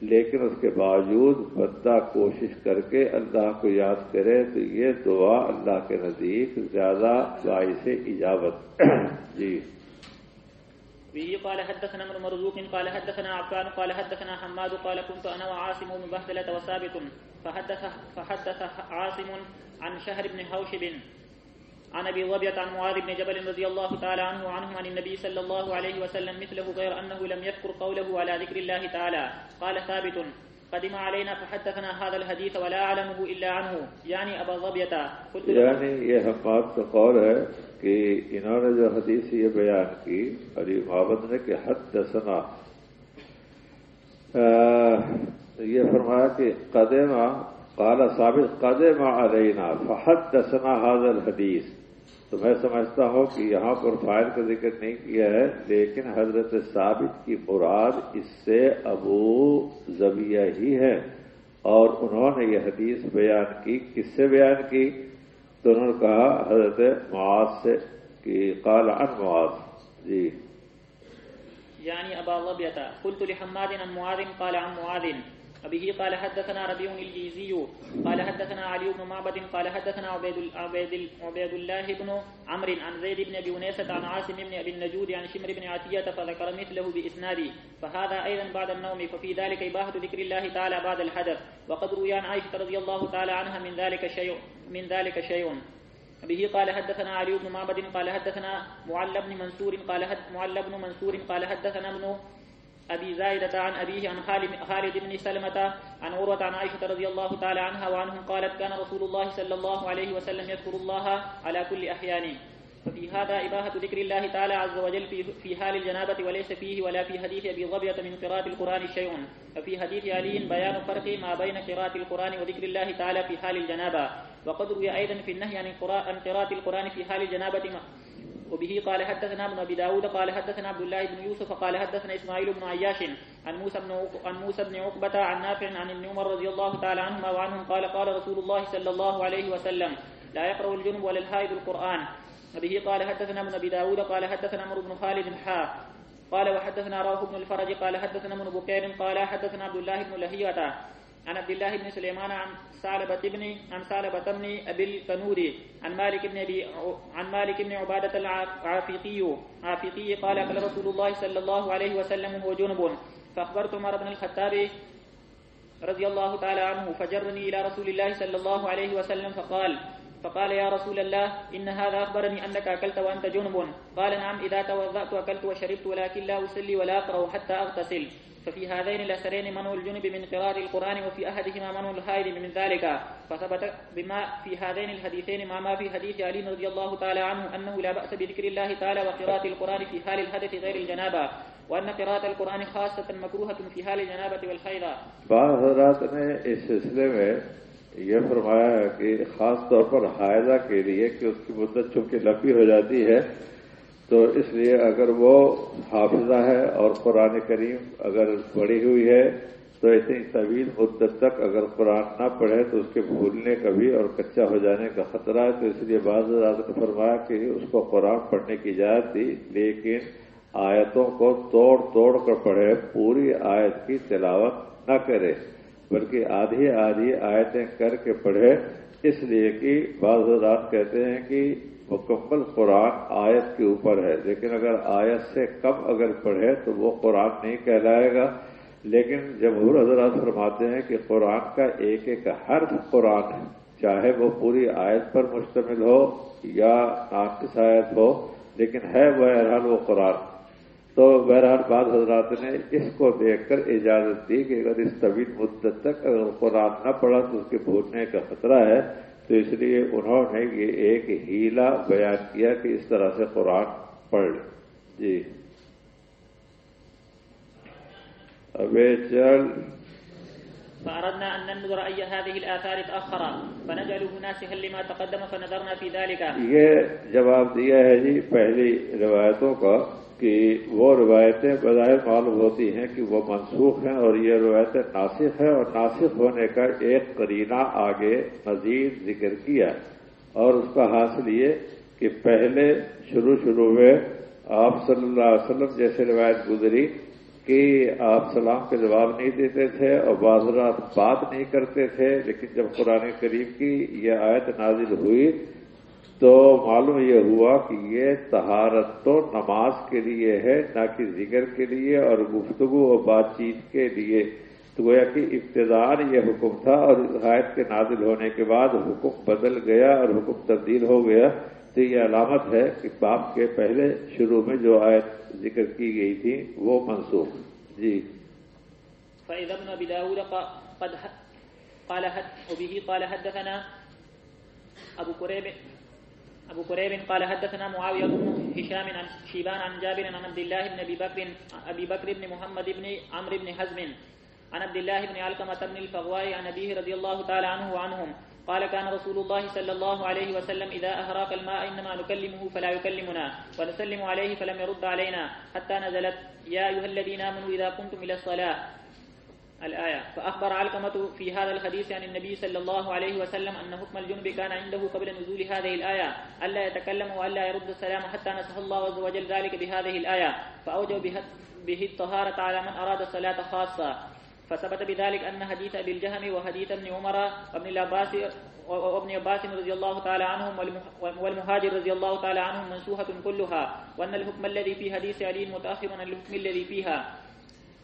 لیکن اس کے باوجود بندہ کوشش کر کے اللہ کو یاد کرے تو یہ دعا اللہ کے نزدیک زیادہ باعث ایجابت جی۔ به قال حدثنا من مرزوق قال حدثنا عفان قال حدثنا حماد قال كنت أنا وعاصم بن بهدلة وثابت فحدث فحدث عاصم عن شهر بن حوشب عن أبي ظبية عن معاذ بن جبل رضي الله تعالى عنه وعنه عن النبي صلى الله عليه وسلم مثله غير أنه لم يذكر قوله على ذكر الله تعالى. قال ثابت قدم علينا فحدثنا هذا الحديث ولا اعلمه الا عنه. يعني ابا ظبية، قلت يعني یعنی یہ حماد کا قول ہے کہ انہوں نے جو حدیث یہ بیان کی علی محبت نے کہ حد دسنا یہ فرمایا کہ قدمہ قال ثابت، قدم علینا فحد دسنا حاضر حدیث تو میں سمجھتا ہوں کہ یہاں پر فائل کا ذکر نہیں کیا ہے، لیکن حضرت ثابت کی مراد اس سے ابو زبیہ ہی ہے۔ اور انہوں نے یہ حدیث بیان کی۔ کس سے بیان کی؟ تو انہوں نے کہا، حضرت معاذ سے کہ قال عن معاذ۔ جی۔ يعني أبا ظبية قلت لحماد عن معاذ، قال عن معاذ۔ أبيه قال حدثنا ربيع الجيزي قال حدثنا علي بن معبد قال حدثنا عبيد عبيد عبيد الله بن عمرو عن زيد بن أبي أنيسة عن عاصم بن أبي النجود عن شمر بن عتية فذكر مثله باسنادي فهذا أيضا بعد النوم ففي ذلك إباحة ذكر الله تعالى بعد الحدث. وقد روي عن عائشة رضي الله تعالى عنها من ذلك شيء من ذلك شيء. به قال حدثنا علي بن معبد قال حدثنا معل بن منصور قال معل بن منصور قال حدثنا ابن أبي زايدة عن أبيه عن خالد بن سلمة عن عروة عن عائشة رضي الله تعالى عنها وعنهم قالت كان رسول الله صلى الله عليه وسلم يذكر الله على كل أحيانه ففي هذا إباحة ذكر الله تعالى عز وجل في, في حال الجنابة وليس فيه ولا في حديث أبي ظبية من قراءة القرآن شيء. ففي حديث علي بيان فرق ما بين قراءة القرآن وذكر الله تعالى في حال الجنابة. وقد روي أيضا في النهي عن قراءة القرآن في حال الجنابة وبه قال حدثنا ابن أبي داود قال حدثنا عبد الله بن يوسف قال حدثنا إسماعيل بن عياش عن موسى بن عن موسى بن عقبة عن نافع عن ابن عمر رضي الله تعالى عنهما وعنهم قال قال رسول الله صلى الله عليه وسلم لا يقرأ الجنب ولا الحائض القرآن. وبه قال حدثنا ابن أبي داود قال حدثنا عمرو بن خالد حا قال وحدثنا روح بن الفرج قال حدثنا ابن بكير قال حدثنا عبد الله بن لهية عن عبد الله بن سليمان عن سالبة بن عن سالبة بن أبي الكنودي عن مالك بن أبي عن مالك بن عبادة العافقي عافقي قال قال رسول الله صلى الله عليه وسلم هو جنب. فأخبرت عمر بن الخطاب رضي الله تعالى عنه فجرني إلى رسول الله صلى الله عليه وسلم فقال فقال يا رسول الله إن هذا أخبرني أنك أكلت وأنت جنب. قال نعم إذا توضأت أكلت وشربت ولكن لا أصلي ولا أقرأ حتى أغتسل. ففي هذين الأثرين منع الجنب من قراءة القرآن وفي أحدهما منع الحائض من ذلك. فثبت بما في هذين الحديثين مع ما في حديث علي رضي الله تعالى عنه أنه لا بأس بذكر الله تعالى وقراءة القرآن في حال الحدث غير الجنابة، وأن قراءة القرآن خاصة مكروهة في حال الجنابة والحيض بعض حضرات نے اس سلسلے میں یہ فرمایا کہ خاص طور پر حائضہ کے لیے کہ اس کی مدت چونکہ لمبی ہو جاتی ہے تو اس لیے اگر وہ حافظہ ہے اور قرآن کریم اگر پڑی ہوئی ہے، تو اتنی طویل مدت تک اگر قرآن نہ پڑھے تو اس کے بھولنے کا بھی اور کچا ہو جانے کا خطرہ ہے۔ تو اس لیے بعض نے فرمایا کہ اس کو قرآن پڑھنے کی اجازت دی، لیکن آیتوں کو توڑ توڑ کر پڑھے، پوری آیت کی تلاوت نہ کرے، بلکہ آدھی آدھی آیتیں کر کے پڑھے۔ اس لیے کہ بعض رات کہتے ہیں کہ مکمل قرآن آیت کے اوپر ہے۔ لیکن اگر آیت سے کم اگر پڑھے تو وہ قرآن نہیں کہلائے گا۔ لیکن جمہور حضرات فرماتے ہیں کہ قرآن کا ایک ایک حرف قرآن ہے۔ چاہے وہ پوری آیت پر مشتمل ہو یا ناقص آیت ہو، لیکن ہے بہرحال وہ قرآن تو بہرحال بعض حضرات نے اس کو دیکھ کر اجازت دی کہ اگر اس طویل مدت تک اگر قرآن نہ پڑا تو اس کے بھولنے کا خطرہ ہے۔ تو اس لیے انہوں نے یہ ایک ہیلا بیان کیا کہ اس طرح سے قرآن پڑھ جی۔ چل فأردنا أن ننظر أي هذه الآثار تأخر فنجعله ناسخا لما تقدم فنظرنا في ذلك. یہ جواب دیا ہے جی پہلی روایتوں کا کہ وہ روایتیں بظاہر معلوم ہوتی ہیں کہ وہ منسوخ ہیں اور یہ روایتیں ناسخ ہیں اور ناسخ ہونے کا ایک قرینہ آگے مزید ذکر کیا اور اس کا حاصل یہ کہ پہلے شروع شروع میں آپ صلی اللہ علیہ وسلم جیسے روایت گزری کہ آپ سلام کے جواب نہیں دیتے تھے اور بعض رات بات نہیں کرتے تھے، لیکن جب قرآن کریم کی یہ آیت نازل ہوئی تو معلوم یہ ہوا کہ یہ تہارت تو نماز کے لیے ہے، نہ کہ ذکر کے لیے اور گفتگو اور بات چیت کے لیے۔ تو گویا کہ ابتدار یہ حکم تھا اور اس آیت کے نازل ہونے کے بعد حکم بدل گیا اور حکم تبدیل ہو گیا۔ تو یہ علامت ہے کہ باپ کے پہلے شروع میں جو آیت ذکر کی گئی تھی وہ منسوخ جی۔ فإذا ابن أبي داود قد قال وبه قال حدثنا أبو كريب أبو كريب قال حدثنا معاوية بن هشام عن شيبان عن جابر عن عبد الله بن أبي بكر أبي بكر بن محمد بن عمرو بن حزم عن عبد الله بن علقمة بن الفغواء عن أبيه رضي الله تعالى عنه وعنهم قال كان رسول الله صلى الله عليه وسلم إذا أهراق الماء إنما نكلمه فلا يكلمنا ونسلم عليه فلم يرد علينا حتى نزلت يا أيها الذين آمنوا إذا قمتم إلى الصلاة. الآية. فأخبر علقمة في هذا الحديث عن النبي صلى الله عليه وسلم أن حكم الجنب كان عنده قبل نزول هذه الآية. ألا يتكلم وألا يرد السلام حتى نسخ الله عز وجل ذلك بهذه الآية. فأوجب به الطهارة على من أراد الصلاة خاصة. فثبت بذلك أن حديث أبي الجهم وحديث ابن عمر وابن العباس وابن عباس رضي الله تعالى عنهم والمهاجر رضي الله تعالى عنهم منسوخة كلها وأن الحكم الذي في حديث علي متأخر عن الحكم الذي فيها.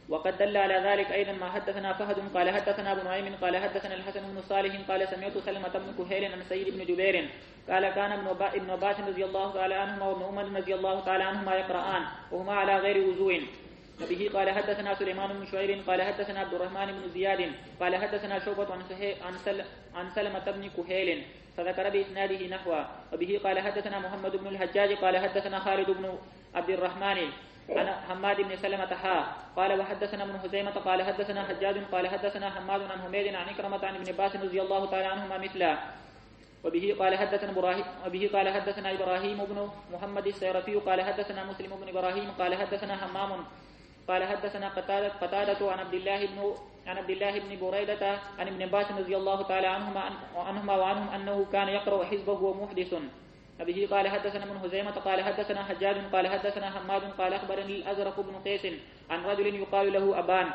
وقد دل على ذلك أيضا ما حدثنا فهد قال حدثنا ابن نعيم قال حدثنا الحسن بن صالح قال سمعت سلمة بن كهيل عن سيد بن جبير قال كان ابن عباس رضي الله تعالى عنهما وابن عمر رضي الله تعالى عنهما يقرآن وهما على غير وضوء. وبه قال حدثنا سليمان بن شعير قال حدثنا عبد الرحمن بن زياد قال حدثنا شعبة عن عن سلمة بن كهيل فذكر بإسناده نحوه وبه قال حدثنا محمد بن الحجاج قال حدثنا خالد بن عبد الرحمن عن حماد بن سلمة حا قال وحدثنا ابن خزيمة قال حدثنا حجاج قال حدثنا حماد عن حميد عن إكرمة عن ابن عباس رضي الله تعالى عنهما مثله وبه قال حدثنا إبراهيم وبه قال حدثنا إبراهيم بن محمد السيرفي قال حدثنا مسلم بن إبراهيم قال حدثنا حمام قال حدثنا قتادة قتادة عن عبد الله بن عن عبد الله بن بريدة عن ابن عباس رضي الله تعالى عنهما عنهما وعنهم أنه كان يقرأ حزبه ومحدث. أبيه قال حدثنا من هزيمة قال حدثنا حجاج قال حدثنا حماد قال أخبرني الأزرق بن قيس عن رجل يقال له أبان.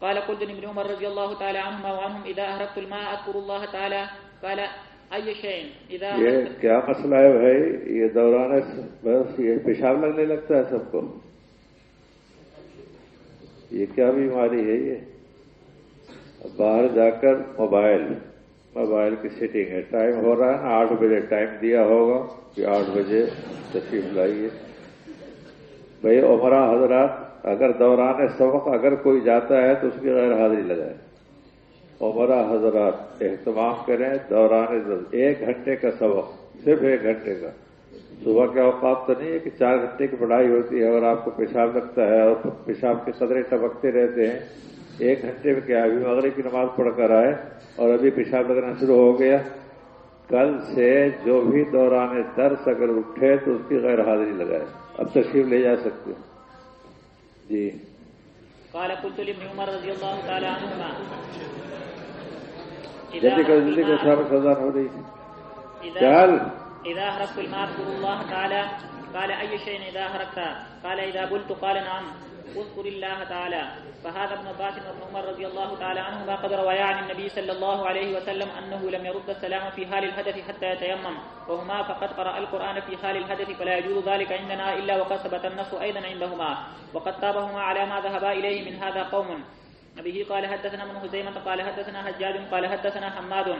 قال قلت لابن عمر رضي الله تعالى عنهما وعنهم إذا أهرقت الماء أذكر الله تعالى. قال أي شيء؟ إذا ہے بھائی یہ دوران بس لگنے لگتا ہے سب کو یہ کیا بیماری ہے یہ؟ باہر جا کر موبائل موبائل کی سیٹنگ ہے۔ ٹائم ہو رہا ہے نا آٹھ بجے ٹائم دیا ہوگا۔ کہ آٹھ بجے تشریف لائیے۔ بھائی، عمرہ حضرات، اگر دوران سبق اگر کوئی جاتا ہے تو اس کی غیر حاضری لگائے۔ عمرہ حضرات، اہتمام کریں۔ دوران ایک گھنٹے کا سبق، صرف ایک گھنٹے کا۔ صبح کے اوقات تو نہیں ہے کہ چار گھنٹے کی پڑھائی ہوتی ہے اور آپ کو پیشاب لگتا ہے اور پیشاب کے قدرے ٹپکتے رہتے ہیں۔ ایک گھنٹے میں کیا ابھی مغرب کی نماز پڑھ کر آئے اور ابھی پیشاب لگنا شروع ہو گیا۔ کل سے جو بھی دوران درس اگر اٹھے تو اس کی غیر حاضری لگائے۔ اب تشریف لے جا سکتے جی۔ قال قلت لابن عمر جلدی کرو جلدی کرو صاحب خزان ہو رہی۔ چل إذا هرقت الماء اذكر الله تعالى. قال أي شيء إذا هرقت قال إذا بلت قال نعم. اذكر الله تعالى. فهذا ابن عباس وابن عمر رضي الله تعالى عنهما قد روايا عن النبي صلى الله عليه وسلم أنه لم يرد السلام في حال الحدث حتى يتيمم. وهما فقد قرأ القرآن في حال الحدث فلا يجوز ذلك عندنا إلا وقد ثبت النص أيضا عندهما. وقد تابهما على ما ذهبا إليه من هذا قوم. به قال حدثنا ابن خزيمة قال حدثنا حجاج قال حدثنا حماد.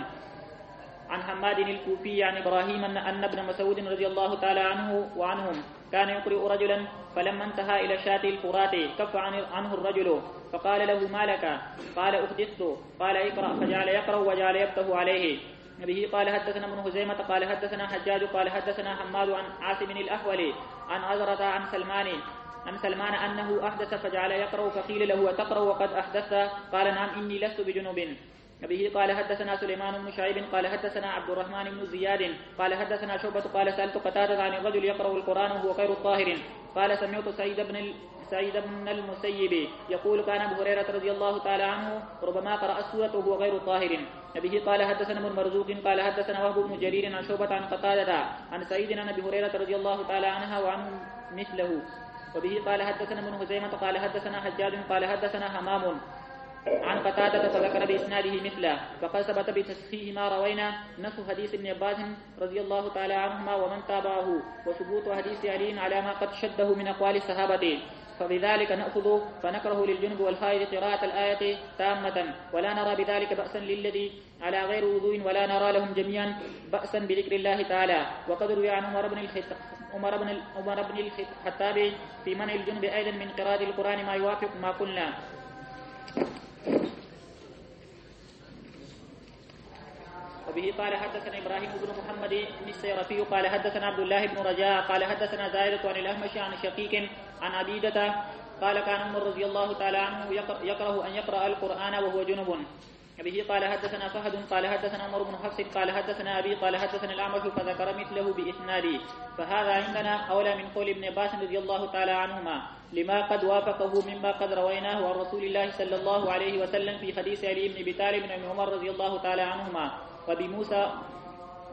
عن حماد الكوفي عن إبراهيم أن أن ابن مسعود رضي الله تعالى عنه وعنهم كان يقرئ رجلا فلما انتهى إلى شاة الفرات كف عن عنه الرجل فقال له ما لك؟ قال أحدثت. قال اقرأ. فجعل يقرأ وجعل يفتح عليه. به قال حدثنا ابن هزيمة قال حدثنا حجاج قال حدثنا حماد عن عاصم الأحول عن عزرة عن سلمان. عن سلمان أنه أحدث فجعل يقرأ فقيل له أتقرأ وقد أحدثت؟ قال نعم إني لست بجنب به قال حدثنا سليمان بن شعيب قال حدثنا عبد الرحمن بن زياد قال حدثنا شعبة قال سألت قتادة عن الرجل يقرأ القرآن وهو غير طاهر قال سمعت سعيد بن سعيد بن المسيب يقول كان أبو هريرة رضي الله تعالى عنه ربما قرأ السورة وهو غير طاهر به قال حدثنا ابن مرزوق قال حدثنا وهب بن جرير عن شعبة عن قتادة عن سعيد عن أبي هريرة رضي الله تعالى عنها وعنه مثله. وبه قال حدثنا ابن خزيمة قال حدثنا حجاج قال حدثنا همام عن قتادة فذكر بإسناده مثله فقد ثبت بتسخيه ما روينا نص حديث ابن عباس رضي الله تعالى عنهما ومن تابعه وثبوت حديث علي على ما قد شده من أقوال الصحابة. فبذلك نأخذ فنكره للجنب والحائض قراءة الآية تامة ولا نرى بذلك بأسا للذي على غير وضوء ولا نرى لهم جميعا بأسا بذكر الله تعالى. وقد روي عن عمر بن عمر بن عمر بن الخطاب في منع الجنب أيضا من قراءة القرآن ما يوافق ما قلنا. وبه قال حدثنا إبراهيم بن محمد بن السيرفي قال حدثنا عبد الله بن رجاء قال حدثنا زائدة عن الأهمش عن شقيق عن عبيدة قال كان عمر رضي الله تعالى عنه يكره أن يقرأ القرآن وهو جنب. به قال حدثنا فهد قال حدثنا عمر بن حفص قال حدثنا أبي قال حدثنا الأعمش فذكر مثله باسنادي فهذا عندنا أولى من قول ابن عباس رضي الله تعالى عنهما لما قد وافقه مما قد رويناه عن رسول الله صلى الله عليه وسلم في حديث علي بن أبي طالب بن عمر رضي الله تعالى عنهما وبموسى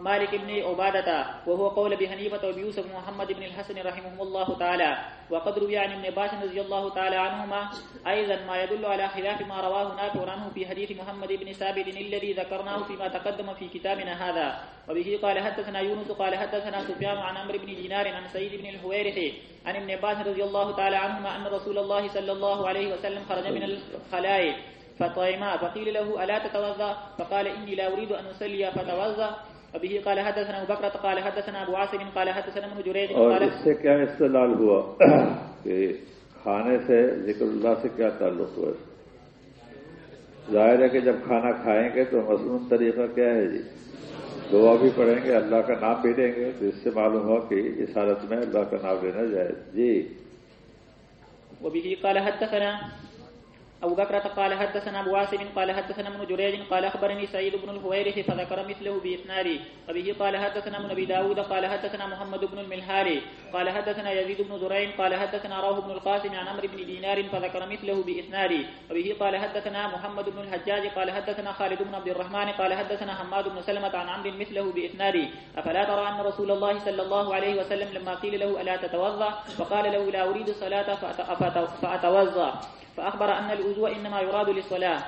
مالك بن عبادة وهو قول أبي حنيفة وبيوسف محمد بن الحسن رحمهم الله تعالى. وقد روي عن ابن عباس رضي الله تعالى عنهما أيضا ما يدل على خلاف ما رواه نافع عنه في حديث محمد بن ثابت الذي ذكرناه فيما تقدم في كتابنا هذا. وبه قال حدثنا يونس قال حدثنا سفيان عن عمرو بن دينار عن سيد بن الحويرث عن ابن عباس رضي الله تعالى عنهما أن رسول الله صلى الله عليه وسلم خرج من الخلاء فطعما فقيل له ألا تتوضأ؟ فقال إني لا أريد أن أصلي فتوضأ. وبه قال حدثنا ابو بكر قال حدثنا ابو عاصم قال حدثنا ابن جريج اور اس سے کیا استدلال ہوا کہ کھانے سے ذکر اللہ سے کیا تعلق ہوا ظاہر ہے کہ جب کھانا کھائیں گے تو مصنون طریقہ کیا ہے جی؟ دعا بھی پڑھیں گے اللہ کا نام بھی لیں گے تو اس سے معلوم ہوا کہ اس حالت میں اللہ کا نام لینا جائے جی۔ وبه قال حدثنا أبو بكر قال حدثنا أبو عاصم قال حدثنا ابن جريج قال أخبرني سعيد بن الحويرث فذكر مثله بإسناده وبه قال حدثنا ابن أبي داود قال حدثنا محمد بن الملهاري قال حدثنا يزيد بن زرين قال حدثنا روح بن القاسم عن عمرو بن دينار فذكر مثله بإسناده وبه قال حدثنا محمد بن الحجاج قال حدثنا خالد بن عبد الرحمن قال حدثنا حماد بن سلمة عن عمرو مثله بإسناده أفلا ترى أن رسول الله صلى الله عليه وسلم لما قيل له ألا تتوضأ؟ فقال له لا أريد الصلاة فأت- فأت- فأتوضأ. فأخبر أن الوضوء إنما يراد للصلاة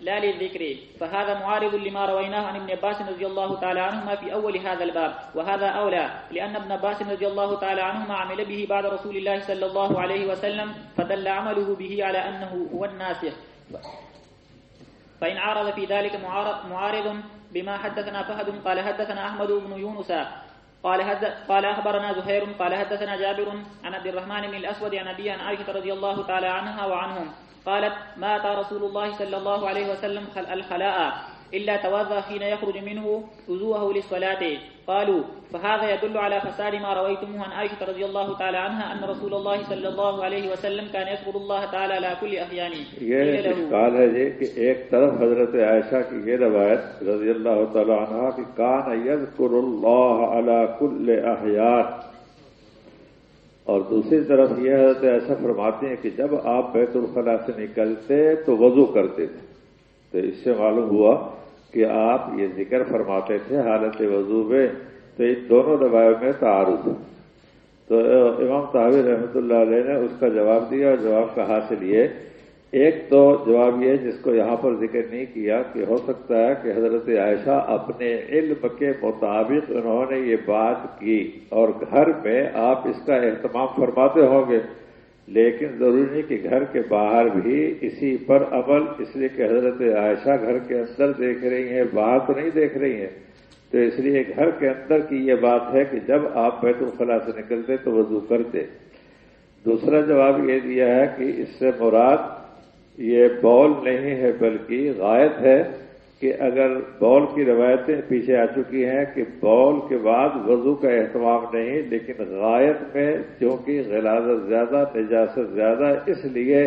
لا للذكر. فهذا معارض لما رويناه عن ابن عباس رضي الله تعالى عنهما في أول هذا الباب. وهذا أولى لأن ابن عباس رضي الله تعالى عنهما عمل به بعد رسول الله صلى الله عليه وسلم فدل عمله به على أنه هو الناسخ فإن عارض في ذلك معارض, بما حدثنا فهد قال حدثنا أحمد بن يونس قال قال أخبرنا زهير قال حدثنا جابر عن عبد الرحمن بن الأسود عن أبي عن عائشة رضي الله تعالى عنها وعنهم. قالت ما أتى رسول الله صلى الله عليه وسلم خل الخلاء إلا توضأ حين يخرج منه وضوءه للصلاة. قالوا فهذا يدل على فساد ما رويتموه عن عائشة رضي الله تعالى عنها أن رسول الله صلى الله عليه وسلم كان يذكر الله تعالى على كل أحيانه یہ اشکال ہے یہ کہ ایک طرف حضرت عائشہ کی یہ روایت رضی اللہ تعالی عنہ کہ کان یذکر اللہ علی کل احیان۔ اور دوسری طرف یہ حضرت ایسا فرماتے ہیں کہ جب آپ بیت الخلاء سے نکلتے تو وضو کرتے تھے۔ تو اس سے معلوم ہوا کہ آپ یہ ذکر فرماتے تھے، حالت وضو میں تو ان دونوں روایوں میں تعارف تو امام طاہر رحمۃ اللہ علیہ نے اس کا جواب دیا اور جواب کا حاصل یہ، ایک تو جواب یہ جس کو یہاں پر ذکر نہیں کیا کہ ہو سکتا ہے کہ حضرت عائشہ اپنے علم کے مطابق انہوں نے یہ بات کی اور گھر میں آپ اس کا اہتمام فرماتے ہوں گے۔ لیکن ضروری نہیں کہ گھر کے باہر بھی اسی پر عمل، اس لیے کہ حضرت عائشہ گھر کے اندر دیکھ رہی ہیں، باہر تو نہیں دیکھ رہی ہیں۔ تو اس لیے گھر کے اندر کی یہ بات ہے کہ جب آپ بیت الخلاء سے نکلتے تو وضو کرتے۔ دوسرا جواب یہ دیا ہے کہ اس سے مراد یہ بول نہیں ہے بلکہ غائط ہے۔ کہ اگر بول کی روایتیں پیچھے آ چکی ہیں کہ بول کے بعد وضو کا اہتمام نہیں، لیکن غائط میں چونکہ غلازت زیادہ، نجاست زیادہ، اس لیے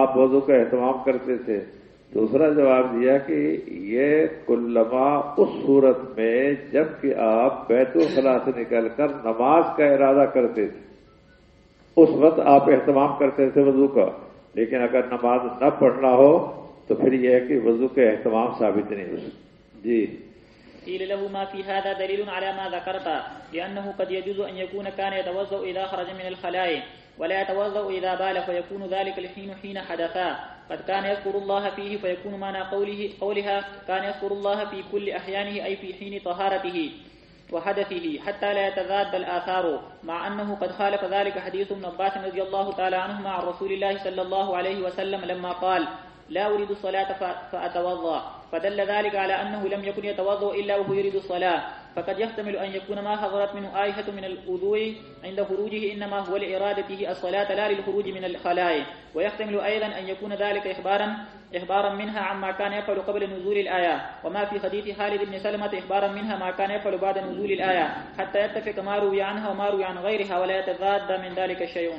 آپ وضو کا اہتمام کرتے تھے۔ دوسرا جواب دیا کہ یہ کلما اس صورت میں جبکہ آپ بیت الخلاء سے نکل کر نماز کا ارادہ کرتے تھے۔ اس وقت آپ اہتمام کرتے تھے وضو کا، لیکن اگر نماز نہ پڑھنا ہو تو پھر یہ ہے کہ وضو کے اہتمام ثابت نہیں ہو جی۔ قيل له ما في هذا دليل على ما ذكرت لأنه قد يجوز أن يكون كان يتوضأ إذا خرج من الخلاء، ولا يتوضأ إذا بال، فيكون ذلك الحين حين حدثا. قد كان يذكر الله فيه، فيكون معنى قوله قولها كان يذكر الله في كل أحيانه، أي في حين طهارته وحدثه، حتى لا يتذاد الآثار، مع أنه قد خالف ذلك حديث ابن عباس رضي الله تعالى عنهما عن رسول الله صلى الله عليه وسلم لما قال لا أريد الصلاة فأتوضأ. فدل ذلك على أنه لم يكن يتوضأ إلا وهو يريد الصلاة. فقد يحتمل أن يكون ما حضرت منه آية من الوضوء عند خروجه إنما هو لإرادته الصلاة لا للخروج من الخلاء ويحتمل أيضا أن يكون ذلك إخبارا إخبارا منها عما كان يفعل قبل نزول الآية. وما في حديث خالد بن سلمة إخبارا منها ما كان يفعل بعد نزول الآية. حتى يتفق ما روي عنها وما روي عن غيرها ولا يتضاد من ذلك شيء.